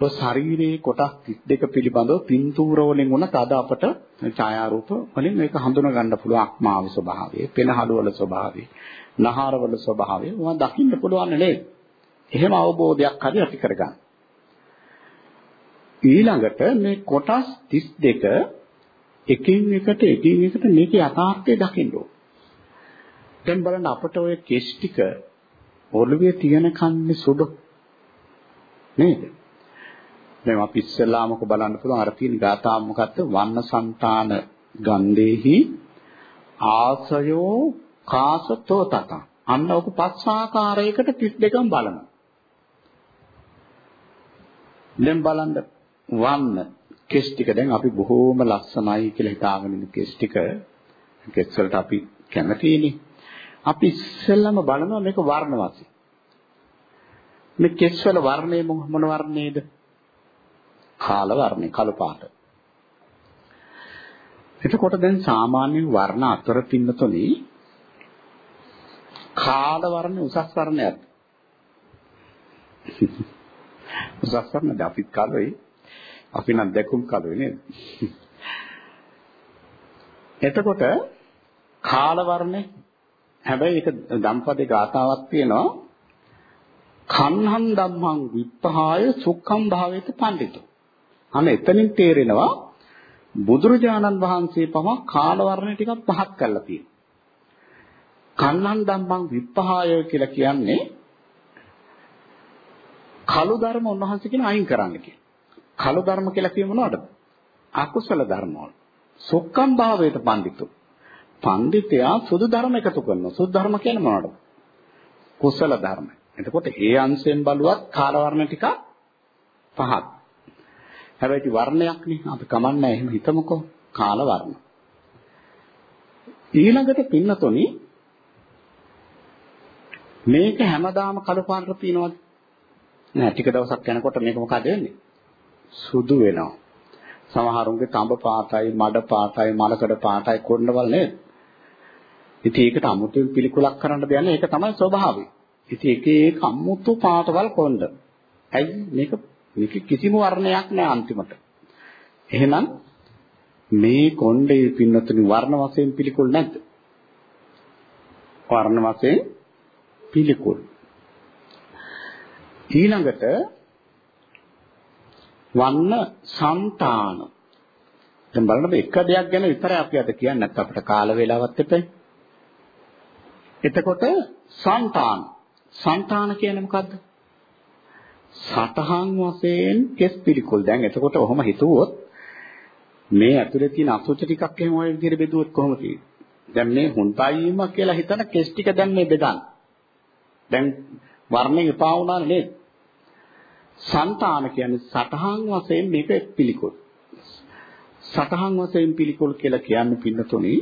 ඔය ශරීරයේ කොටස් 32 පිළිබඳව පින්තූර වලින් උනත් අද අපට ඡායාරූප වලින් මේක හඳුනා ගන්න පුළුවන් අක්මාවේ ස්වභාවය, පෙනහළු වල ස්වභාවය, නහර වල ස්වභාවය මම දකින්න පුළුවන් නේද? එහෙම අවබෝධයක් හරි ඇති කරගන්න. ඊළඟට මේ කොටස් 32 එකින් එකට එකින් එකට මේකේ යථාර්ථය දකින්න ඕන. දැන් බලන්න අපට ඔය කෙස් ටික ඔළුවේ තියෙන කන්නේ සුදු නේද? දැන් අපි ඉස්සෙල්ලාමක බලන්න පුළුවන්. අර තියෙන ගාථා මොකක්ද වන්නසන්තාන ගන්දේහි ආසයෝ කාසතෝ තත. අන්න ඔක පස් ආකාරයකට 32ම බලනවා. දැන් බලන්න වන්න කෙස් ටික. දැන් අපි බොහෝම ලස්සනයි කියලා හිතාගෙන ඉන්න කෙස් ටික. කෙස් වලට අපි කැමතිනේ. අපි ඉස්සෙල්ලාම බලනවා මේක වර්ණ වශයෙන් මේ කෙස් වල වර්ණය මොන වර්ණයේද? කාල වර්ණේ කළු පාට. එතකොට දැන් සාමාන්‍ය වර්ණ අතර පින්නතොලි කාල වර්ණ උසස් වර්ණයක්. උසස් වර්ණ අපිත් කලොයි අපි නම් දැකුම් කලොයි නේද? එතකොට කාල වර්ණේ හැබැයි ඒක දම්පදේ ගාතාවක් තියෙනවා කන්හම් ධම්මං විප්පහාය සුඛම් භාවේත පඬිතු අන්න එතනින් තේරෙනවා බුදුරජාණන් වහන්සේ පවා කාල වර්ණය ටිකක් පහත් කරලා තියෙනවා. කන්නන් ධම්මං විප්පහාය කියලා කියන්නේ කළු ධර්ම උන්වහන්සේ කියන අයින් කරන්න කියන. කළු ධර්ම කියලා කිය මොනවද? අකුසල ධර්ම වල. සොක්කම් භාවයට පඬිතු. පඬිතයා සුදු ධර්ම එකතු කරනවා. සුදු ධර්ම කියන්නේ මොනවද? කුසල ධර්ම. එතකොට ඒ අංශයෙන් බලුවත් කාල වර්ණ ටික පහත්. හැබැයි ඉති වර්ණයක් නේ අපි කමන්නේ එහෙම හිතමුකෝ කාල වර්ණ. ඊළඟට පින්නතොනි මේක හැමදාම කළු පාටට තියනවද? නෑ ටික දවසක් යනකොට මේක මොකද වෙන්නේ? සුදු වෙනවා. සමහරුන්ගේ තඹ පාටයි, මඩ පාටයි, මලකඩ පාටයි කොණ්ඩවල නේද? ඉතින් ඒකට අමුතුවෙන් පිළිකුලක් කරන්න දෙන්නේ ඒක තමයි ස්වභාවය. ඉතින් එක එක අමුතු පාටවල් කොණ්ඩ. ඇයි මේක මේක කිසිම වර්ණයක් නෑ අන්තිමට. එහෙනම් මේ කොණ්ඩේ පින්නතුනි වර්ණ වශයෙන් පිළිකුල් නැද්ද? වර්ණ වශයෙන් පිළිකුල්. ඊළඟට වන්න సంతාන. දැන් බලන්න මේ එක දෙයක් ගැන විතරයි අපි අද කියන්නේ නැත්නම් අපිට කාල වේලාවත් එපේ. එතකොට సంతාන. సంతාන කියන්නේ මොකද්ද? සතහන් වශයෙන් කෙස් පිළිකුල්. දැන් එතකොට ඔහොම හිතුවොත් මේ ඇතුලේ තියෙන අසුචි ටිකක් එහෙම ඔය විදිහට බෙදුවොත් කොහොමද දැන් මේ හුන්ටායිම කියලා හිතන කෙස් ටික දැන් මේ බෙදන්න. දැන් වර්ණේ එපා වුණා නේද? సంతාන කියන්නේ සතහන් වශයෙන් මේක පිළිකුල්. සතහන් වශයෙන් පිළිකුල් කියලා කියන්නේ පින්නතුණි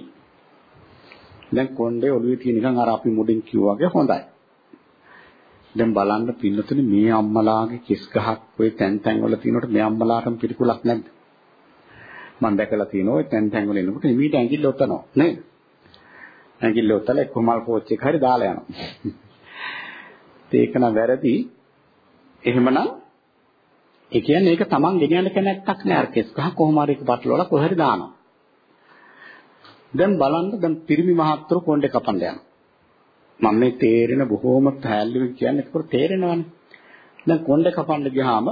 දැන් කොණ්ඩේ ඔළුවේ තියෙන නිකන් අර අපි මුඩින් කිව්වා වගේ හොඳයි. දැන් බලන්න පින්නතුනේ මේ අම්මලාගේ කිස් ගහක් ඔය තැන් තැන් වල තියෙනකොට මේ අම්මලාටම පිළිකුලක් නැද්ද? මම දැකලා තියෙනවා ඔය තැන් තැන් වල එනකොට හිමීට ඇඟිල්ල ඔතනවා නේද? ඇඟිල්ල ඔතලා එක්ක මල් පෝච් එක හරි දාලා යනවා. ඒක නම් වැරදි. එහෙමනම් ඒ කියන්නේ ඒක Taman ගෙනියන්න කැමැත්තක් නෑ. අර කෙස් ගහ කොහොම හරි එක පටලවලා කොහේ හරි දානවා. දැන් බලන්න දැන් පිරිමි මහත්තුරු කොණ්ඩේ කපන්න යනවා. මම මේ තේරෙන බොහෝම පැහැදිලිව කියන්නේ ඒක තේරෙනවනේ. දැන් කොණ්ඩේ කපන්න ගියාම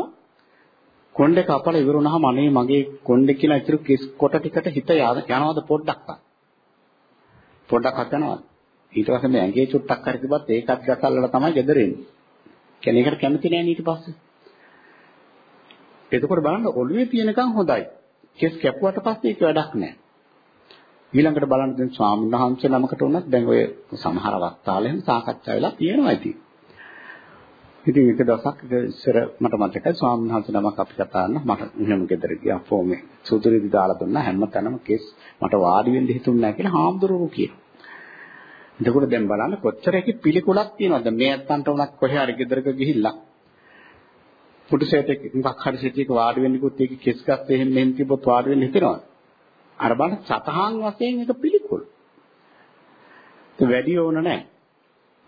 කොණ්ඩේ කපලා ඉවර වුණාම අනේ මගේ කොණ්ඩේ කියලා ඉතුරු කිස් කොට ටිකට හිත යනවාද පොඩ්ඩක් පොඩ්ඩක් හතනවා ඊට පස්සේ මේ ඇඟේ චුට්ටක් හරි තිබ්බත් ඒකත් ගසල්ලා තමයි ගෙදර එන්නේ කියන්නේ ඒකට කැමති නෑ ඊට පස්සේ. එතකොට බලන්න ඔළුවේ තියෙනකන් හොඳයි. කෙස් කැපුවට පස්සේ ඒක වැඩක් නෑ. ඊළඟට බලන්න දැන් ස්වාමීන් වහන්සේ නමකට උනත් දැන් ඔය සමහර අවස්ථාවල එහෙම සාකච්ඡා වෙලා තියෙනවා ඉතින් ඉතින් එක දවසක් ඉස්සර මට මතකයි ස්වාමීන් වහන්සේ නමක් අපි කතා කරන මට එහෙම ගෙදර ගියා ෆෝමේ සුදුරිදි දාලා දුන්නා හැමතැනම කෙස් මට වාඩි වෙන්න හිතුන්නේ නැහැ කියලා හාමුදුරුවෝ කියනවා. එතකොට දැන් බලන්න කොච්චර එකේ පිළිකුලක් තියෙනවද මේ අත්තන්ට උනත් කොහේ හරි ගෙදරක ගිහිල්ලා පුටුසෙට් මොකක් හරි සිටියක වාඩි වෙන්නකොත් ඒක කෙස් ගස්ස එහෙම මෙහෙම තිබ්බොත් වාඩි වෙන්න හිතෙනවා. අර බලන්න සතහන් වශයෙන් එක පිළිකුල්. ඒ වැඩි ඕන නැහැ.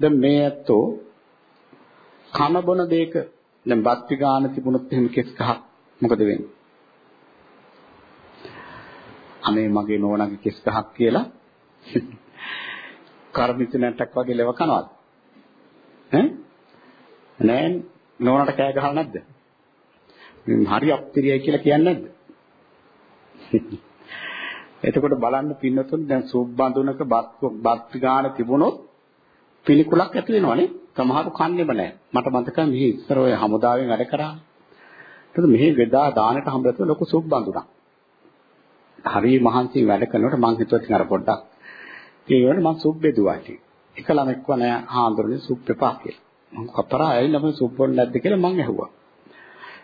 දැන් මේ ඇත්තෝ කන බොන දෙයක දැන් බත්ති ගාන තිබුණොත් එහෙම කෙස් ගහක් මොකද වෙන්නේ? අනේ මගේ නෝනාගේ කෙස් ගහක් කියලා කර්මිත නැටක් වගේ ලෙව කනවාද? ඈ? නෑ නෝනාට කෑ ගහලා නැද්ද? හරි අප්තිරියයි කියලා කියන්නේ නැද්ද? එතකොට බලන්න පින්නතුන් දැන් සූප් බඳුනක බත් බත් ගාන තිබුණොත් පිළිකුලක් ඇති වෙනවනේ. සමහරු කන්නේම නැහැ. මට මතකයි මෙහි ඉස්සර ඔය හමුදාවෙන් වැඩ කරා. එතකොට මෙහි වෙදා දානට හම්බෙච්ච ලොකු සුබ් බඳුනක්. හරි මහන්සි වැඩ කරනකොට මං හිතුවා ඉතින් අර පොඩ්ඩක් ඒකට මං සුබ් බෙදුවා ඉතින්. එක ළමෙක් වනේ හාඳුරනේ සුබ් එපා කියලා. මං කතරා ඇවිල්ලා මම සුබ් බොන්න නැද්ද කියලා මං ඇහුවා.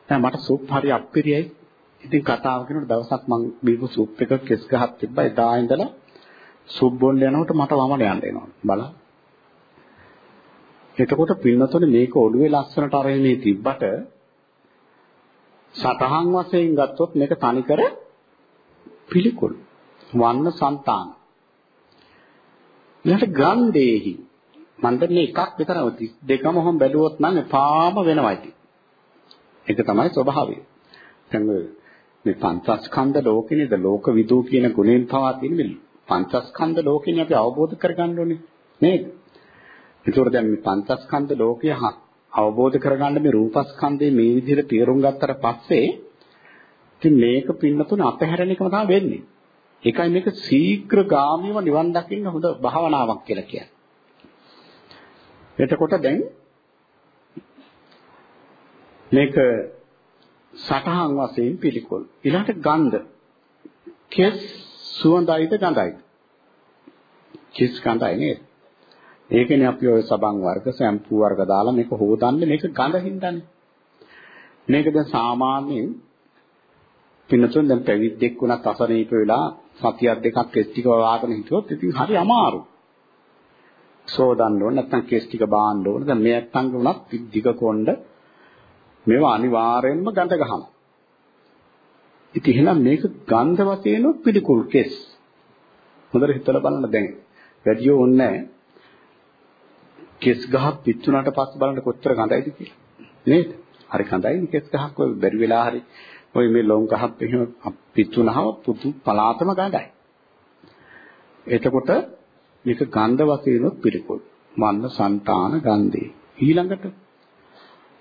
දැන් මට සුබ් හරි අප්පිරියයි. ඉතින් කතාව කරනකොට දවසක් මං බීපු සුප් එක කෙස් ගහක් තිබ්බා. එදා ඉඳලා සුබ් බොන්න යනකොට මට වමන යන්න එනවා. බලන්න. එතකොට පින්නතොනේ මේක ඔළුවේ ලස්සනට අරගෙන මේ තිබ්බට සතහන් වශයෙන් ගත්තොත් මේක තනිකර පිළිකුල් වන්න సంతාන ඊට ගන්දේහි මන් දන්නේ එකක් විතරයි දෙකම හොම් බැලුවොත් නම් එපාම වෙනවා ඉතින් ඒක තමයි ස්වභාවය දැන් මේ පංචස්කන්ධ ලෝකෙනේද ලෝක විදූ කියන ගුණෙන් පවා තියෙන පංචස්කන්ධ ලෝකෙනේ අපි අවබෝධ කරගන්න ඕනේ නේද ඒතකොට දැන් මේ පංචස්කන්ධ ලෝකය අවබෝධ කරගන්න මේ රූපස්කන්ධේ මේ විදිහට තේරුම් ගත්තට පස්සේ ඉතින් මේක පින්නතුන අපහැරණ එකම තමයි වෙන්නේ. ඒකයි මේක ශීඝ්‍ර ගාමීව නිවන් දකින්න හොඳ භාවනාවක් කියලා කියන්නේ. එතකොට දැන් මේක සටහන් වශයෙන් පිළිකොල්. ඊළඟට ගන්ධ. කෙස් සුවඳයිද ගඳයිද? කෙස් ගඳයි නේද? ඒකනේ අපි ඔය සබන් වර්ග සැම්පූ වර්ග දාලා මේක හොදන්නේ මේක ගඳ හින්දානේ. මේක දැන් සාමාන්‍යයෙන් පින්නතුන් දැන් පැවිද්දෙක් වුණත් අසනීප වෙලා සතියක් දෙකක් කෙස් ටික වවාගෙන හිටියොත් ඉතින් හරි අමාරු. සෝදන්න ඕන නැත්නම් කෙස් ටික බාන්න ඕන. දැන් මේ නැත්තංග වුණත් දිග කොණ්ඩ මේවා අනිවාර්යෙන්ම ගඳ ගහනවා. ඉතින් එහෙනම් මේක ගන්ධ වශයෙන් පිළිකුල් කෙස්. හොඳට හිතලා බලන්න දැන්. වැඩියෝ ඕනේ නැහැ. කෙස් ගහක් පිච්චුනාට පස්සේ බලන්න කොච්චර ගඳයිද කියලා. නේද? හරි ගඳයි කෙස් ගහක් ඔය බැරි වෙලා හරි ඔය මේ ලොම් ගහක් එහෙම පිච්චුනහම පුතු පලාතම ගඳයි. එතකොට මේක ගන්ධ වශයෙන් පිළිකොල්. මන්න సంతාන ගන්ධේ. ඊළඟට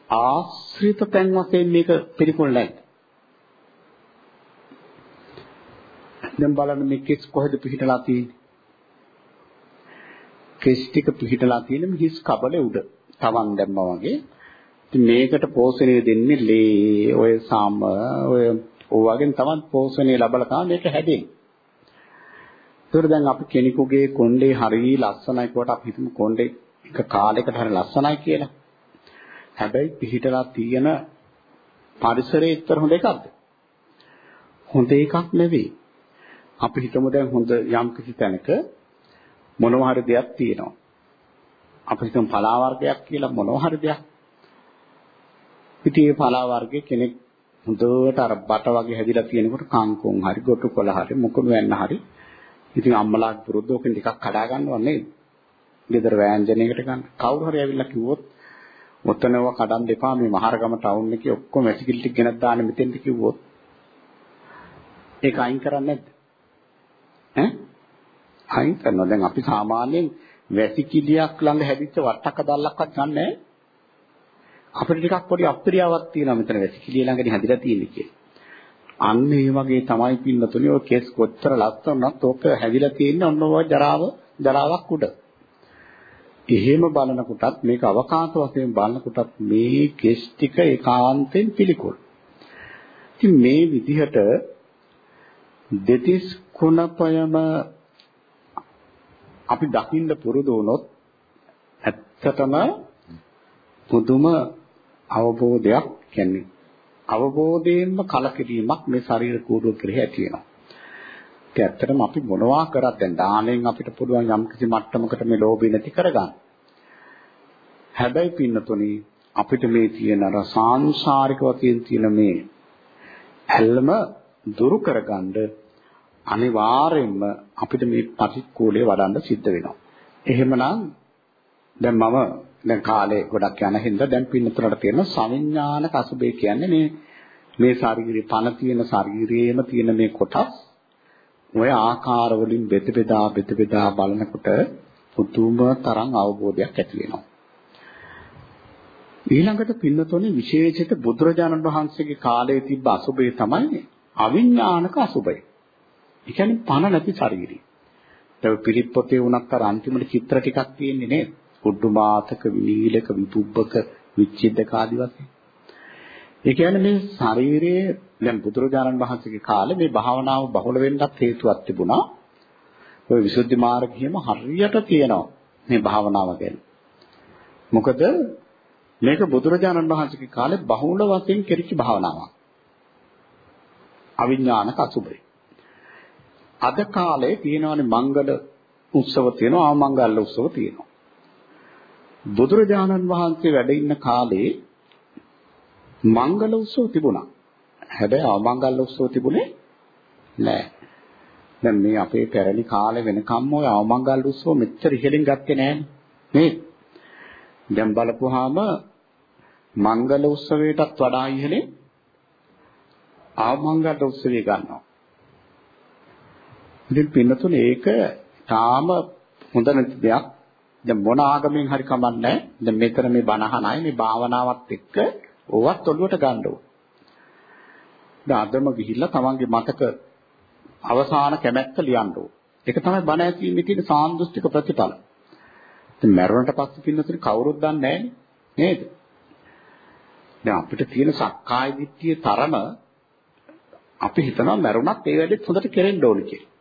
ආශ්‍රිත තැන් වශයෙන් මේක පිළිකොල් නැහැ. දැන් බලන්න මේ කෙස් කොහෙද පිහිටලා තියෙන්නේ? කෙස් ටික පිහිටලා තියෙන හිස් කබලේ උඩ. තවන් දැම්මා වගේ. ඉතින් මේකට පෝෂණය දෙන්නේ ලේ, ඔය සම, ඔය ඕවාගෙන් තමයි පෝෂණය ලැබලා තමයි මේක හැදෙන්නේ. ඒකට දැන් අපි කෙනෙකුගේ කොණ්ඩේ හරිය ලස්සනයි කොට අපි හිතමු කොණ්ඩේ එක කාලයකට හරිය ලස්සනයි කියලා. හැබැයි පිහිටලා තියෙන පරිසරයේ ඉතර හොඳ එකක්ද? හොඳ එකක් නෙවෙයි. අපි හිතමු දැන් හොඳ යම් කිසි තැනක මොනවා හරි දෙයක් තියෙනවා. අපි හිතමු පලා වර්ගයක් කියලා මොනවා හරි දෙයක්. ඉතින් මේ පලා වර්ගයේ කෙනෙක් හොඳට අර බට වගේ හැදිලා තියෙනකොට කංකුම් හරි ගොටු කොළ හරි මුකුණු වෙන්න හරි ඉතින් අම්මලා පුරුද්ද ඕකෙන් ටිකක් කඩා ගන්නවා නේද? ගෙදර වෑංජනයකට ගන්න. කවුරු හරි ඇවිල්ලා කිව්වොත් ඔතනව කඩන් දෙපා මේ මහරගම ටවුන් එකේ ඔක්කොම වැසිකිලි ටික ගෙනත් දාන්න මෙතෙන්ට කිව්වොත් ඒක අයින් කරන්නේ නැද්ද? ඈ? අයින් කරනවා. දැන් අපි සාමාන්‍යයෙන් වැසිකිලියක් ළඟ හැදිච්ච වට්ටක දැල්ලක්වත් ගන්නෑ. අපිට ටිකක් පොඩි අප්‍රියාවක් තියෙනවා මෙතන වැසිකිලිය ළඟදී හැදිලා තියෙන්නේ කියලා. අන්න ඒ වගේ තමයි පින්නතුනේ ඔය කෙස් කොච්චර ලස්සනවත් ඕක හැදිලා තියෙන්නේ ඔන්න ඔය ජරාව ජරාවක් උඩ. එහෙම බලනකොටත් මේක අවකාශ වශයෙන් බලනකොටත් මේ කෙස් ටික ඒකාන්තයෙන් පිළිකුල්. ඉතින් මේ විදිහට දෙතිස් කුණපයම අපි දකින්න පුරුදු වුණොත් ඇත්තටම පුදුම අවබෝධයක් කියන්නේ අවබෝධයෙන්ම කලකිරීමක් මේ ශරීර කූඩුව කෙරෙහි ඇති වෙනවා. ඒක ඇත්තටම අපි මොනවා කරත් දැන් දාණයෙන් අපිට පුළුවන් යම් කිසි මට්ටමකට මේ ලෝභය නැති කරගන්න. හැබැයි පින්නතුනි අපිට මේ තියෙන අර සාංශාරික වශයෙන් තියෙන මේ ඇල්ම දුරු කරගන්න අනිවාර්යයෙන්ම අපිට මේ පටික්කුලේ වඩන්න සිද්ධ වෙනවා. එහෙමනම් දැන් මම දැන් කාලේ ගොඩක් යන හින්දා දැන් පින්නතරට තියෙන සවිඥානික අසුබේ කියන්නේ මේ මේ ශාරීරික පණ තියෙන ශරීරයේම තියෙන මේ කොටස් ඔය ආකාර වලින් බෙද බෙදා බෙද බෙදා බලනකොට පුදුම තරම් අවබෝධයක් ඇති වෙනවා. ඊළඟට පින්නතොනේ විශේෂිත බුදුරජාණන් වහන්සේගේ කාලයේ තිබ්බ අසුබේ තමයි අවිඥානික අසුබය. ඒ කියන්නේ පණ නැති ශරීරය. දැන් පිරිත් පොතේ උනක් අර අන්තිමට චිත්‍ර ටිකක් තියෙන්නේ නේද? කුඩුමාතක විනීලක විපුබ්බක විච්ඡේදක ආදි වශයෙන්. ඒ කියන්නේ මේ ශරීරයේ දැන් බුදුරජාණන් වහන්සේගේ කාලේ මේ භාවනාව බහුල වෙන්නත් හේතුවක් තිබුණා. ඔය විසුද්ධි මාර්ගයේම හරියට තියෙනවා මේ භාවනාව ගැන. මොකද මේක බුදුරජාණන් වහන්සේගේ කාලේ බහුල වශයෙන් කෙරිච්ච භාවනාවක්. අවිඥානික අසුබය. අද කාලේ තියෙනවානේ මංගල උත්සව තියෙනවා ආමංගල උත්සව තියෙනවා. බුදුරජාණන් වහන්සේ වැඩ ඉන්න කාලේ මංගල උත්සව තිබුණා. හැබැයි අවමංගල උත්සව තිබුණේ නෑ. දැන් මේ අපේ පැරණි කාලේ වෙනකම්ම ඔය අවමංගල උත්සව මෙච්චර ඉහළින් ගත්තේ නෑනේ. මේ දැන් බලපුවාම මංගල උත්සවයටත් වඩා ඉහළින් අවමංගල උත්සවය ගන්නවා. ඉතින් පින්නතුනේ ඒක තාම හොඳ නැති දෙයක්. දැන් මොන ආගමෙන් හරි කමන්නේ දැන් මෙතන මේ බණහන අය මේ භාවනාවත් එක්ක ඕවත් ඔළුවට ගන්න ඕන. දැන් අදම ගිහිල්ලා තමන්ගේ මතක අවසාන කැමැත්ත ලියන්න ඕන. ඒක තමයි බණ ඇසීමේ තියෙන සාන්දෘෂ්ටික ප්‍රතිඵල. ඉතින් මරුණට පස්සේ පින්නතුනේ කවුරුත් දන්නේ නැහැ නේද? දැන් අපිට තියෙන සක්කාය දිට්ඨිය තරම අපි හිතනවා මරුණත් ඒ වැඩේත් හොඳට කෙරෙන්න ඕනේ කියලා.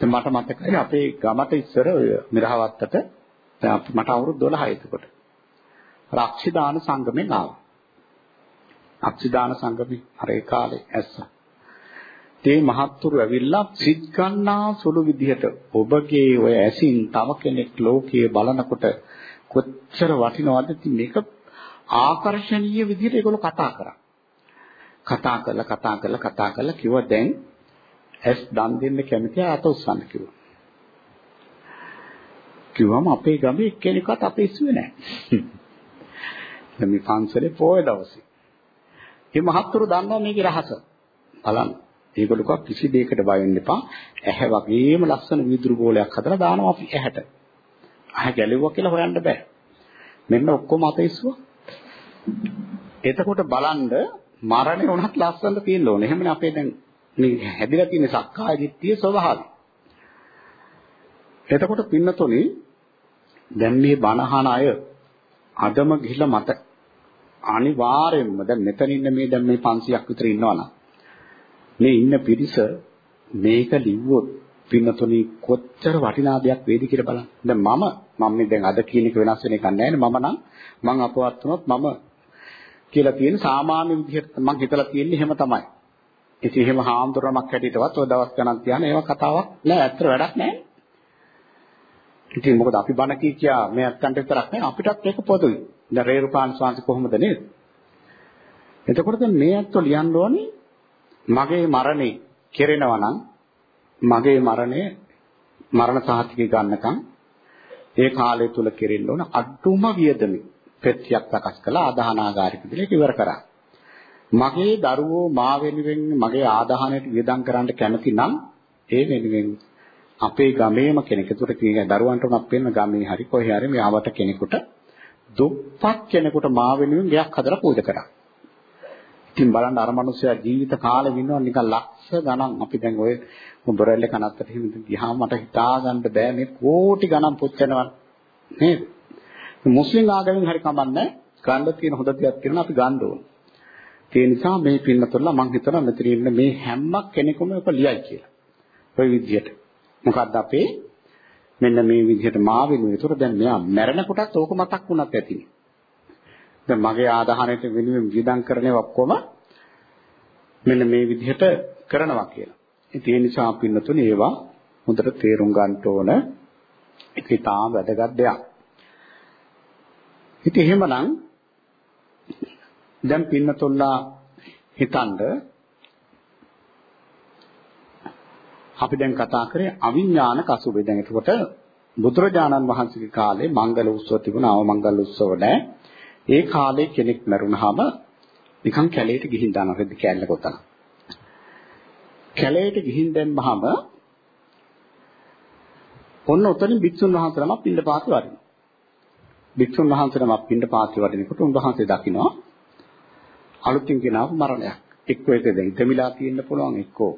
දැන් මට මතකයි අපේ ගමට ඉස්සර ඔය මිරහවත්තට දැන් මට අවුරුදු 12යි එතකොට. රක්ෂිදාන සංගමෙන් ආවා. රක්ෂිදාන සංගමේ අර ඒ කාලේ ඇස්ස. තේ මහත්තුරු ඇවිල්ලා සිත් ගන්නා සුළු විදිහට ඔබගේ ඔය ඇසින් තව කෙනෙක් ලෝකයේ බලනකොට කොච්චර වටිනවද ඉතින් මේක ආකර්ෂණීය විදිහට ඒගොල්ලෝ කතා කරා. කතා කරලා කතා කරලා කතා කරලා කිව්වා දැන් ඇස් දන් දෙන්න කැමති අත උස්සන්න කිව්වා. කිව්වම අපේ ගමේ එක්කෙනෙක්වත් අපේ ඉස්සුවේ නැහැ. දැන් මේ පන්සලේ පොය දවසේ. මේ මහත්තුරු දන්නවා මේකේ රහස. බලන්න. ඒගොල්ලෝ කිසි දෙයකට බය වෙන්න එපා. ඇහැ වගේම ලස්සන වීදුරු බෝලයක් හදලා දානවා අපි ඇහැට. ඇහැ ගැලෙවුවා කියලා හොයන්න බෑ. මෙන්න ඔක්කොම අත ඉස්සුවා. එතකොට බලන්න මරණය උනත් ලස්සනට තියෙන්න ඕනේ. එහෙමනේ අපේ දැන් මේ හැදිලා තියෙන සක්කාය දිට්ඨිය ස්වභාවය. එතකොට පින්නතොනේ දැන් මේ බණහන අය අදම ගිහිල්ලා මත අනිවාර්යෙන්ම දැන් මෙතන ඉන්න මේ දැන් මේ 500ක් විතර ඉන්නවනම් මේ ඉන්න පිරිස මේක ලිව්වොත් පින්නතොනේ කොච්චර වටිනා දෙයක් වේද කියලා බලන්න. දැන් මම මම මේ දැන් අද කියන එක වෙනස් වෙන එකක් නැහැ නේ මම නම් මං අපවත් වුණොත් මම කියලා තියෙන සාමාන්‍ය විදිහට මං හිතලා තියෙන්නේ එහෙම තමයි. ඉතින් එහෙම හාමුදුරනමක් හැටියටවත් ඔය දවස් ගණන් තියාන ඒවා කතාවක් නෑ ඇත්තට වැඩක් නෑ. ඉතින් මොකද අපි බණ කී කියා මේ අත්තන්ට විතරක් නෑ අපිටත් ඒක පොදුයි. දැන් රේරුකාන් ස්වාමීන් කොහොමද නේද? එතකොට දැන් මේ අත්ව ලියන්න ඕනේ මගේ මරණේ කෙරෙනවා නම් මගේ මරණය මරණ සාහිතික ගන්නකම් ඒ කාලය තුල කෙරෙන්න ඕන අඩුම වියදමේ පෙට්ටියක් සකස් කළා ආදාහනාගාරික දිලේ ඉවර කරා. මගේ දරුවෝ මා වෙනුවෙන් මගේ ආදාහනයට වියදම් කරන්න කැමති නම් ඒ වෙනුවෙන් අපේ ගමේම කෙනෙක් ඒකට කියන දරුවන්ට උනත් වෙන ගමේ හරි කොහේ හරි මෙයාවට කෙනෙකුට දුප්පත් කෙනෙකුට මා වෙනුවෙන් ගයක් හදලා පූජා කරා. ඉතින් බලන්න අර මනුස්සයා ජීවිත කාලෙ වින්නවා නිකන් ලක්ෂ ගණන් අපි දැන් ඔය බොරැල්ල කනත්තට හිම ගියාම මට හිතා ගන්න බෑ මේ කෝටි ගණන් පුච්චනවා නේද? මුස්ලිම් ආගමෙන් හරි කමන්නේ ගන්න තියෙන හොඳ දෙයක් තියෙනවා අපි ගන්න ඕන. ඒ නිසා මේ පින්නතොල්ලා මම හිතනවා මෙතන ඉන්න මේ හැම කෙනෙකුම ඔක ලියයි කියලා. ඔය විදිහට. මොකද්ද අපේ මෙන්න මේ විදිහට මා වෙනුවෙන්. ඒතර දැන් මෙයා මැරෙන කොටත් ඕක මතක් වුණත් ඇතිනේ. දැන් මගේ ආදාහනයට වෙනුවෙන් වියදම් කරන්නේ ඔක්කොම මෙන්න මේ විදිහට කරනවා කියලා. ඉතින් ඒ නිසා පින්නතුනේ ඒවා හොඳට තේරුම් ගන්න ඕන. ඒක තාම වැදගත් දෙයක්. ඉතින් එහෙමනම් දැන් පින්නතුල්ලා හිතනද අපි දැන් කතා කරේ අවිඥානික අසුබේ. දැන් එතකොට බුදුරජාණන් වහන්සේගේ කාලේ මංගල උත්සව තිබුණා. අවමංගල උත්සව නැහැ. ඒ කාලේ කෙනෙක් මරුණාම නිකන් කැලේට ගිහින් දානවා රෙදි කැල්ල කොතන. කැලේට ගිහින් දැම්මහම ඔන්න ඔතනින් භික්ෂුන් වහන්සේලම පින්න පාති වඩිනවා. භික්ෂුන් වහන්සේලම පින්න පාති වඩිනකොට උන්වහන්සේ දකිනවා අලුතින් ගෙනාවු මරණයක්. එක්කෝ ඒක දැන් දෙමිලා තියෙන්න පුළුවන් එක්කෝ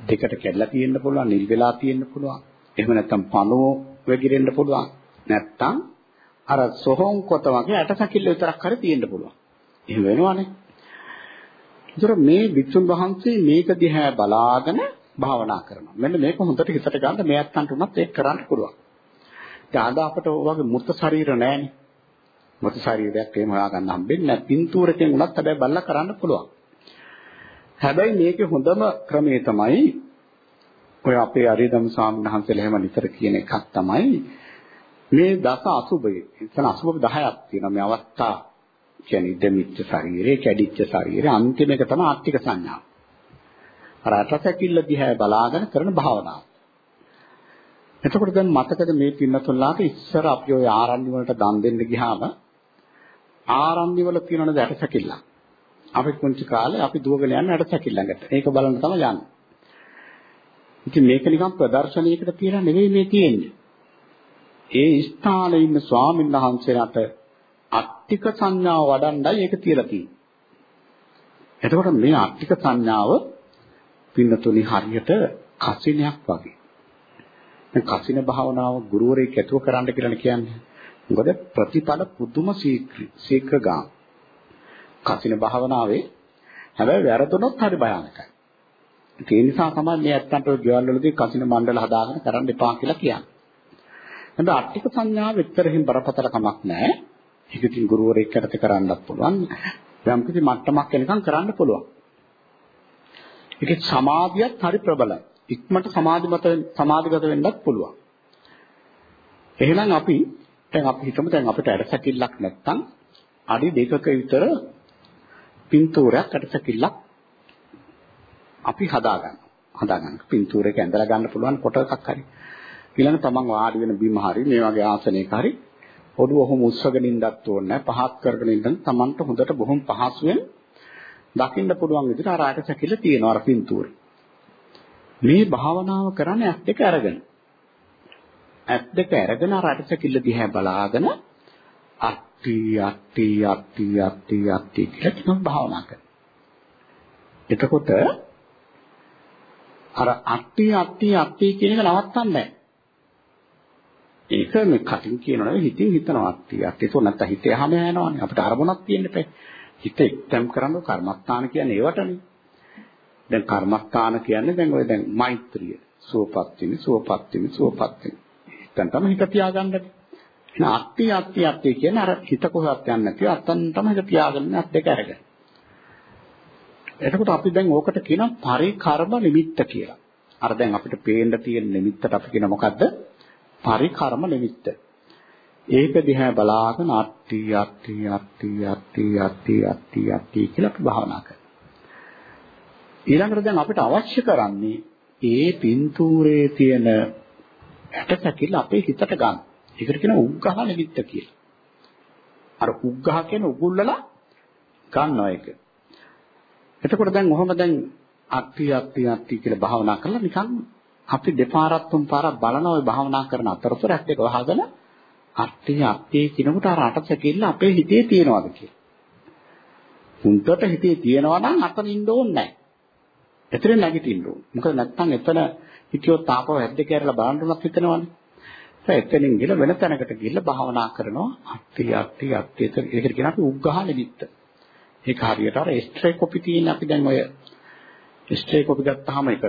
දෙකට කැඩලා තියෙන්න පුළුවන්, නිල් වෙලා තියෙන්න පුළුවන්. එහෙම නැත්නම් පණුව වැగిරෙන්න පුළුවන්. නැත්නම් අර සොහොන් කොට වගේ අටසකිල්ල විතරක් හරි තියෙන්න පුළුවන්. එහෙම වෙනවනේ. ඒතර මේ විසුන් වහන්සේ මේක දිහා බලාගෙන භාවනා කරනවා. මෙන්න මේක හොඳට හිතට ගන්න මේ අත්තන්ට උනත් ඒක කරන්න පුළුවන්. ඉතින් අද අපට ඔයගේ මුත් ශරීර නැහැනේ. මුත් ශරීරයක් එහෙම හොයාගන්න හම්බෙන්නේ නැහැ. පින්තූරකින් උනත් හැබැයි බලලා කරන්න පුළුවන්. හැබැයි මේකේ හොඳම ක්‍රමය තමයි ඔය අපේ අරිදම් ස්වාමීන් වහන්සේලා එහෙම නිතර කියන එකක් තමයි මේ දස අසුබය. එතන අසුබ 10ක් තියෙනවා මේ අවස්ථා. කියන්නේ දෙමිච්ච ශරීරේ, කැඩිච්ච ශරීරේ අන්තිම එක තමයි ආත්තික සංඥාව. අර අටසැකිල්ල දිහා බලාගෙන කරන භාවනාව. එතකොට දැන් මතකද මේ පින්නතුල්ලාට ඉස්සර අපි ওই ආරණ්‍ය වලට දන් දෙන්න ගියාම ආරණ්‍ය වල තියෙනවනේ ඇටසැකිල්ල. අපි කුංචි කාලේ අපි දුවගෙන යන ඇටසැකිල්ලකට. ඒක බලන්න තමයි යන්නේ. ඉතින් මේක නිකන් ප්‍රදර්ශනයකට තියලා නෙවෙයි මේ තියෙන්නේ. ඒ ස්ථානයේ ඉන්න ස්වාමීන් වහන්සේලාට අට්ටික සංඥාව වඩන්නයි ඒක තියලා තියෙන්නේ. එතකොට මේ අට්ටික සංඥාව පින්නතුනි හරියට කසිනයක් වගේ. දැන් කසින භාවනාව ගුරුවරයෙක් ඇතුව කරන්න කියලා කියන්නේ. මොකද ප්‍රතිඵල පුදුම ශීඝ්‍ර ගාම. කසින භාවනාවේ හැබැයි වැරදුනොත් හරි භයානකයි. ඒ නිසා තමයි මේ ඇත්තන්ට ඔය ගෙවල් වලදී කසින මණ්ඩල හදාගෙන කරන්න එපා කියලා කියන්නේ. හැබැයි අට්ටික සංඥාව විතරකින් බරපතල කමක් නැහැ. ඒක ඉතින් ගුරුවරයෙක් යටතේ කරන්නත් පුළුවන්. යම් කිසි මට්ටමක් වෙනකම් කරන්න පුළුවන්. ඒකේ සමාධියත් හරි ප්‍රබලයි. ඉක්මනට සමාධිමත සමාධිගත වෙන්නත් පුළුවන්. එහෙනම් අපි දැන් අපි හිතමු දැන් අපිට ඇටසැකිල්ලක් නැත්තම් අඩි දෙකක විතර පින්තූරයක් ඇටසැකිල්ලක් අපි හදාගන්න. හදාගන්න. පින්තූරයක ඇඳලා ගන්න පුළුවන් කොට එකක් හරි. ඊළඟ තමන් වාඩි වෙන බිම හරි මේ වගේ ආසනයක හරි ඔළුව ඔහොම උස්සගෙන ඉන්නත් ඕනේ පහත් කරගෙන ඉන්න තමන්ට හොඳට බොහොම පහසුවෙන් දකින්න පුළුවන් විදිහට අර ආට සැකිල්ල තියෙනවා අර පින්තූරේ. මේ භාවනාව කරන්නේ ඇස් දෙක අරගෙන. ඇස් දෙක අරගෙන අර ආට සැකිල්ල දිහා බලාගෙන අට්ටි අට්ටි අට්ටි අට්ටි අට්ටි කියලා තමයි භාවනා කරන්නේ. එතකොට අර අට්ටි අට්ටි අට්ටි කියන එක නවත්තන්න බෑ. ඒක මේ කටින් කියනවා හිතින් හිතනවා අට්ටි අට්ටි ඒක නැත්නම් හිතේ හැම යනවානේ අපිට අරමුණක් තියෙන්න බෑ. හිත එක්තම් කරන්න කර්මස්ථාන කියන්නේ ඒවටනේ. දැන් කර්මස්ථාන කියන්නේ දැන් ඔය දැන් මෛත්‍රිය. සුවපත් වෙමි සුවපත් වෙමි සුවපත් වෙමි. දැන් තමයි හිත තියාගන්නේ. එහෙනම් අට්ටි අට්ටි අට්ටි කියන්නේ අර හිත කොහොමද යන්නේ නැතිව අත්තන් තමයි හිත තියාගන්නේ අත් දෙක අරගෙන. එතකොට අපි දැන් ඕකට කියනවා පරිකර්ම නිමිත්ත කියලා. අර දැන් අපිට පේන්න තියෙන නිමිත්තට අපි කියන මොකද්ද? පරිකර්ම නිමිත්ත. ඒක දිහා බලාගෙන අට්ටි අට්ටි අට්ටි අට්ටි අට්ටි අට්ටි අට්ටි කියලා අපි භාවනා කරනවා. ඊළඟට දැන් අපිට අවශ්‍ය කරන්නේ ඒ පින්තූරේ තියෙන ඇටසැකිල්ල අපේ හිතට ගන්න. ඒකට කියන උග්ඝහ නිමිත්ත කියලා. අර උග්ඝහ කියන උගුල්ලලා ගන්නවා ඒක. එතකොට දැන් ඔහොම දැන් අට්ටි අට්ටි අට්ටි කියලා භාවනා කරලා නිකන් අපි දෙපාරක් තුන් පාරක් බලන ওই භාවනා කරන අතරතුර ඇත්ත එක වහගෙන අට්ටි අට්ටි කිනකොට අර අටසැකිල්ල අපේ හිතේ තියනවාද කියලා. හුන්ටට හිතේ තියනවා නම් අතන ඉන්න ඕනේ නැහැ. එතන නැගිටින්න ඕනේ. මොකද නැත්තම් එතන හිතියොත් තාපව ඇද්ද කියලා බලන්න උනත් හිතනවනේ. ඒ එතනින් ගිහලා වෙන තැනකට ගිහලා භාවනා කරනවා. අට්ටි අට්ටි අට්ටි ඒකට කියන අපි උග්ඝහ නිමිත්ත. ඒක හරියට අර ස්ට්‍රේ කොපි තියෙන අපි දැන් ඔය ස්ට්‍රේ කොපි ගත්තාම ඒක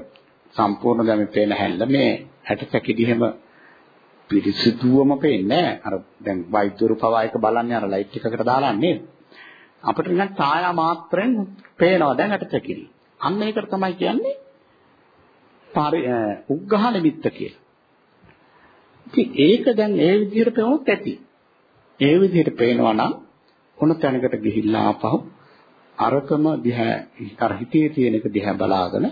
සම්පූර්ණ දැන් පේන හැල්ල මේ ඇට පැකිලි හැම පිරිසිදුවම පේන්නේ අර දැන් වෛද්‍යරු පවා එක බලන්නේ අර ලයිට් එකකට දාලා නේද අපිට නිකන් ඡායා මාත්‍රෙන් පේනවා දැන් ඇට පැකිලි අන්න ඒකට තමයි කියන්නේ උග්ඝහ නිමිත්ත කියලා. ඉතින් ඒක දැන් ඒ විදිහට පෙවුනොත් ඇති. ඒ විදිහට පේනවා නම් කොන තැනකට ගිහිල්ලා ආපහු අරකම දිහා අර හිතේ තියෙන එක දිහා බලාගෙන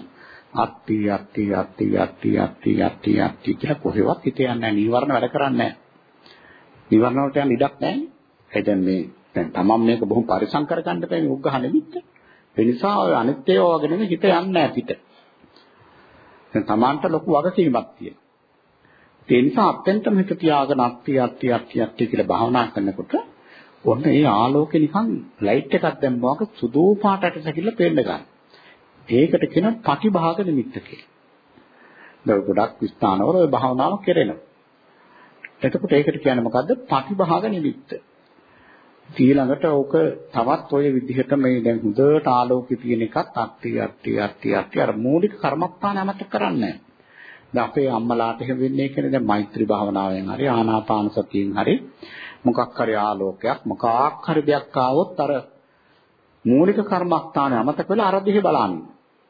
අත්ති අත්ති අත්ති අත්ති අත්ති අත්ති අත්ති කියලා කොහෙවත් හිත යන්නේ නැහැ. නීවරණ වැඩ කරන්නේ නැහැ. නීවරණ වලට යන්න ඉඩක් නැහැ. ඒ දැන් මේ දැන් තමන් මේක බොහොම පරිසම් කරගන්න බෑ මේ උග්ඝහ නිමිත්ත. ඒ නිසා ඔය අනිත් ඒවා වගේ නෙමෙයි හිත යන්නේ නැහැ පිට. දැන් Tamanට ලොකු වගකීමක් තියෙනවා. ඒ නිසා අත්‍යන්තම හිත තියාගෙන අත්ති අත්ති අත්ති අත්ති කියලා භාවනා කරනකොට ඔන්න ඒ ආලෝකේ නිකන් ලයිට් එකක් දැම්මා වගේ සුදු පාටට සැකිල්ල පේන්න ගන්න. ඒකට කියන පටිභාග නිමිත්ත කියලා. දැන් ගොඩක් ස්ථානවල ඔය භාවනාව කෙරෙනවා. එතකොට ඒකට කියන්නේ මොකද්ද? පටිභාග නිමිත්ත. ඊළඟට ඕක තවත් ඔය විදිහට මේ දැන් හොඳට ආලෝකෙ තියෙන එකත් අට්ටි අට්ටි අට්ටි අට්ටි අර මූලික කර්මස්ථාන අමතක කරන්නේ දැන් අපේ අම්මලාට එහෙම වෙන්නේ කියන්නේ දැන් මෛත්‍රී භාවනාවෙන් හරි ආනාපාන සතියෙන් හරි මොකක් හරි ආලෝකයක් මොකක් හරි දෙයක් ආවොත් අර මූලික කර්මස්ථාන අමතක වෙලා අර දිහේ බලන්නේ.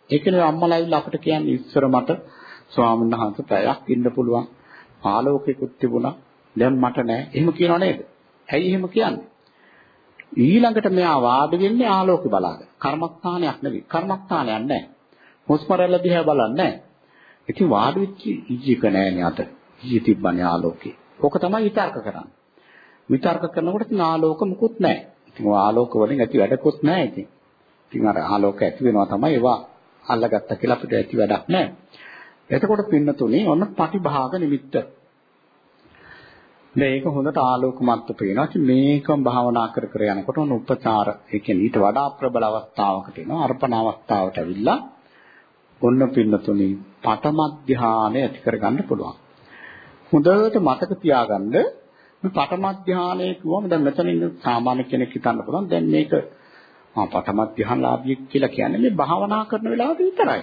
ඒකනේ අම්මලා ඇවිල්ලා අපිට කියන්නේ ඉස්සර මට ස්වාමීන් වහන්සේ පැයක් ඉන්න පුළුවන් ආලෝකයකුත් තිබුණා දැන් මට නෑ. එහෙම කියනව නේද? ඇයි එහෙම කියන්නේ? ඊළඟට මෙයා වාඩි වෙන්නේ ආලෝකය බලාගෙන. කර්මස්ථානයක් නෙවෙයි. කර්මස්ථානයක් නැහැ. හුස්ම රැල්ල දිහා බලන්නේ නැහැ. ඉතින් වාඩි වෙච්ච ඉජික නෑනේ අත. ඊයේ තිබ්බනේ ආලෝකේ. ඕක තමයි විතර්ක කරන්නේ. විතර්ක කරනකොට ඉතින් ආලෝක මුකුත් නැහැ. ඉතින් ආලෝක වලින් ඇති වැඩකුත් නැහැ ඉතින්. ඉතින් අර ආලෝක ඇති වෙනවා තමයි ඒවා අල්ලගත්ත කියලා අපිට ඇති වැඩක් නැහැ. එතකොට පින්නතුනේ ඔන්න ප්‍රතිභාග නිමිත්ත මේක හොඳට ආලෝකමත්ව පේනවා. ඉතින් මේකම භාවනා කර කර යනකොට උන උපචාර ඒ කියන්නේ ඊට වඩා ප්‍රබල අවස්ථාවකට එනවා. අර්පණ අවස්ථාවට ඇවිල්ලා ඔන්න පින්නතුනි පඨම ධානය ඇති කරගන්න පුළුවන්. හොඳට මතක තියාගන්න මේ පඨම ධානය කිව්වම දැන් මෙතන ඉන්න සාමාන්‍ය කෙනෙක් හිතන්න පුළුවන් දැන් මේක ආ පඨම ධානලාභිය කියලා කියන්නේ මේ භාවනා කරන වෙලාවට විතරයි.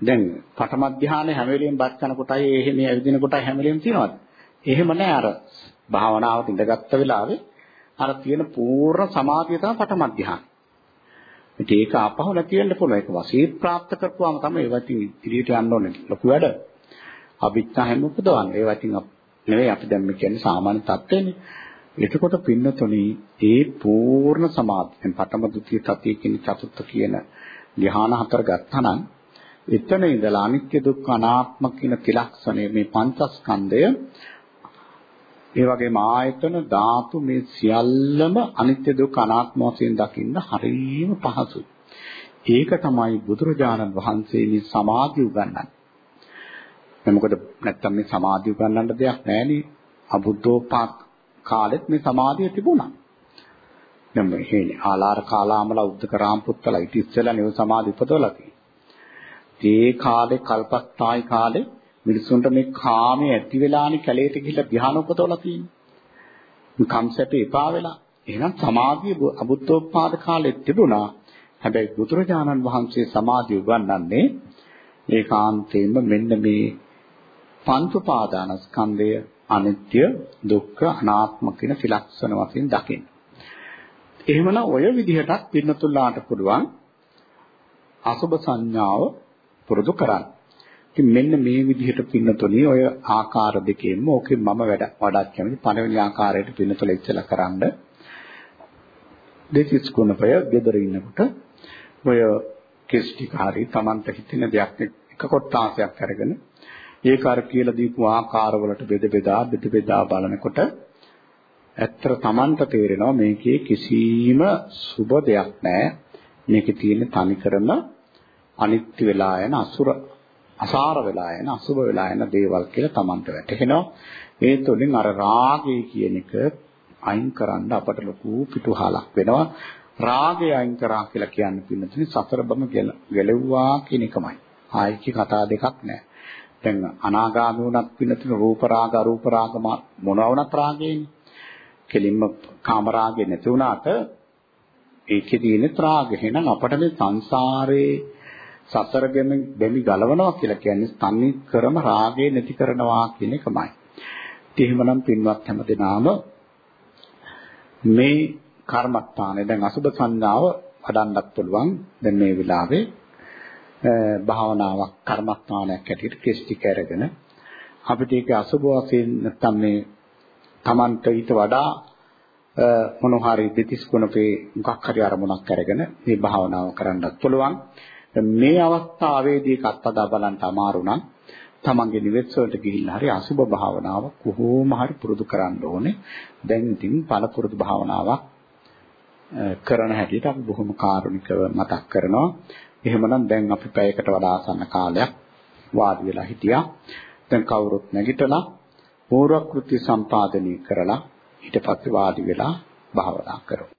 දැන් පඨම ධානය හැම වෙලෙම බත් කරන කොටයි එහෙම ඇවිදින කොටයි හැම වෙලෙම තියෙනවද? එහෙම නෑ අර භාවනාවට ඉඳගත්ත වෙලාවේ අර තියෙන පූර්ණ සමාධිය තමයි පඨම ධ්‍යාන. ඉතින් ඒක ආපහු නැති වෙන්න පුළුවන්. ඒක වශයෙන් ප්‍රාප්ත කරපුවාම තමයි ඒවා ඉතින් ඉදිරියට යන්න ඕනේ. ලොකු වැඩ. අභිඥා හැම උපදවන්නේ. ඒවා ඉතින් නෙවෙයි අපි දැන් මේ කියන්නේ සාමාන්‍ය தත්ත්වනේ. එතකොට පින්නතුණි ඒ පූර්ණ සමාධියෙන් පඨම ද්විතීය තතිය කියන චතුත්ථ කියන ධ්‍යාන හතර ගත්තනම් එතන ඉඳලා අනිත්‍ය දුක්ඛ අනාත්ම කියන ත්‍රිලක්ෂණය මේ පංචස්කන්ධය ඒ වගේම ආයතන ධාතු මේ සියල්ලම අනිත්‍ය දුක්ඛ අනාත්ම වශයෙන් දකින්න හරියම පහසුයි. ඒක තමයි බුදුරජාණන් වහන්සේ මේ සමාධිය උගන්වන්නේ. දැන් මොකද නැත්තම් මේ සමාධිය උගන්වන්න දෙයක් නැහෙනේ. අබුද්ධෝපාත් කාලෙත් මේ සමාධිය තිබුණා. දැන් මේ හේනේ ආලාර කාලාමල උද්දක රාම්පුත්තලා ඊට ඉස්සෙල්ලා නෙව සමාධි උපදවලා තියෙන්නේ. ඒ කාලේ කල්පස්ථායි කාලේ මිනිසුන්ට මේ කාමයේ ඇති වෙලානේ කැලේට ගිහිල්ලා ධ්‍යාන උපතවලා තියෙන්නේ. මේ කම්සැපේ එපා වෙලා. එහෙනම් සමාධිය අබුද්ධෝත්පාද කාලෙත් තිබුණා. හැබැයි බුදුරජාණන් වහන්සේ සමාධිය උගන්වන්නේ ඒකාන්තයෙන්ම මෙන්න මේ පංච උපාදානස්කන්ධය අනිත්‍ය දුක්ඛ අනාත්ම කියන ත්‍රිලක්ෂණ වශයෙන් දකින්න. එහෙමනම් ඔය විදිහටත් පින්නතුල්ලාට පුළුවන් අසුබ සංඥාව පුරුදු කරන්න. ඉතින් මෙන්න මේ විදිහට පින්නතුනේ ඔය ආකාර දෙකෙන්ම ඕකේ මම වැඩ වඩාත් කැමති. පළවෙනි ආකාරයට පින්නතුල ඉස්සලා කරන්න. දෙතිස් කුණපය gedara ඉන්නකොට ඔය කෙස් ටික හරි Tamanta හිතෙන දෙයක් එක කොටාසයක් අරගෙන ඒක අර කියලා දීපු ආකාරවලට බෙද බෙදා බෙද බෙදා බලනකොට ඇත්තට Tamanta තේරෙනවා මේකේ කිසිම සුබ දෙයක් නැහැ. මේකේ තියෙන තනිකරම අනිත්‍ය වෙලා යන අසුර. අසාර වෙලා යන අසුබ වෙලා යන දේවල් කියලා Tamanta වැටහෙනවා. ඒ තුළින් අර රාගය කියන එක අයින් කරන්න අපට ලොකු පිටුහලක් වෙනවා. රාගය අයින් කරා කියලා කියන්නේ පින්නතුනි සතර බම ගැලෙව්වා කියන එකමයි. ආයික කතා දෙකක් නැහැ. දැන් අනාගාමී වුණත් පින්නතුනි රූප රාග අරූප රාග මොනවා වුණත් රාගයනේ. කෙලින්ම කාම රාගේ නැති වුණාට ඒකේ තියෙන ත්‍රාග. එහෙනම් අපට මේ සංසාරේ සතර බැමි ගලවනවා කියලා කියන්නේ තනි කරම රාගය නැති කරනවා කියන එකමයි. ඉතින් එහෙමනම් පින්වත් හැමදෙනාම මේ කර්මස්ථානේ දැන් අසුබ සංඥාව වඩන්නත් පුළුවන් දැන් මේ වෙලාවේ භාවනාවක් කර්මස්ථානයක් ඇටියට කෙස්ටි කරගෙන අපිට ඒක අසුබ වශයෙන් නැත්නම් මේ Tamanට ඊට වඩා මොන හරි දෙතිස් ගුණපේ මොකක් හරි අරමුණක් අරගෙන මේ භාවනාව කරන්නත් පුළුවන්. මේ අවස්ථාවේදී කත්තදා බලන්න අමාරු නම් තමන්ගේ නිවෙස් වලට ගිහිල්ලා හරි අසුබ භාවනාව කොහොම හරි පුරුදු කරන්න ඕනේ. දැන් ඉතින් පළපුරුදු භාවනාවක් කරන හැටියට අපි බොහොම කාරුණිකව මතක් කරනවා. එහෙමනම් දැන් අපි පැයකට වඩා ආසන්න කාලයක් වාඩි වෙලා හිටියා. දැන් කවුරුත් නැගිටලා පූර්ව කෘත්‍ය සම්පාදනය කරලා ඊට පස්සේ වාඩි වෙලා භාවනා කරමු.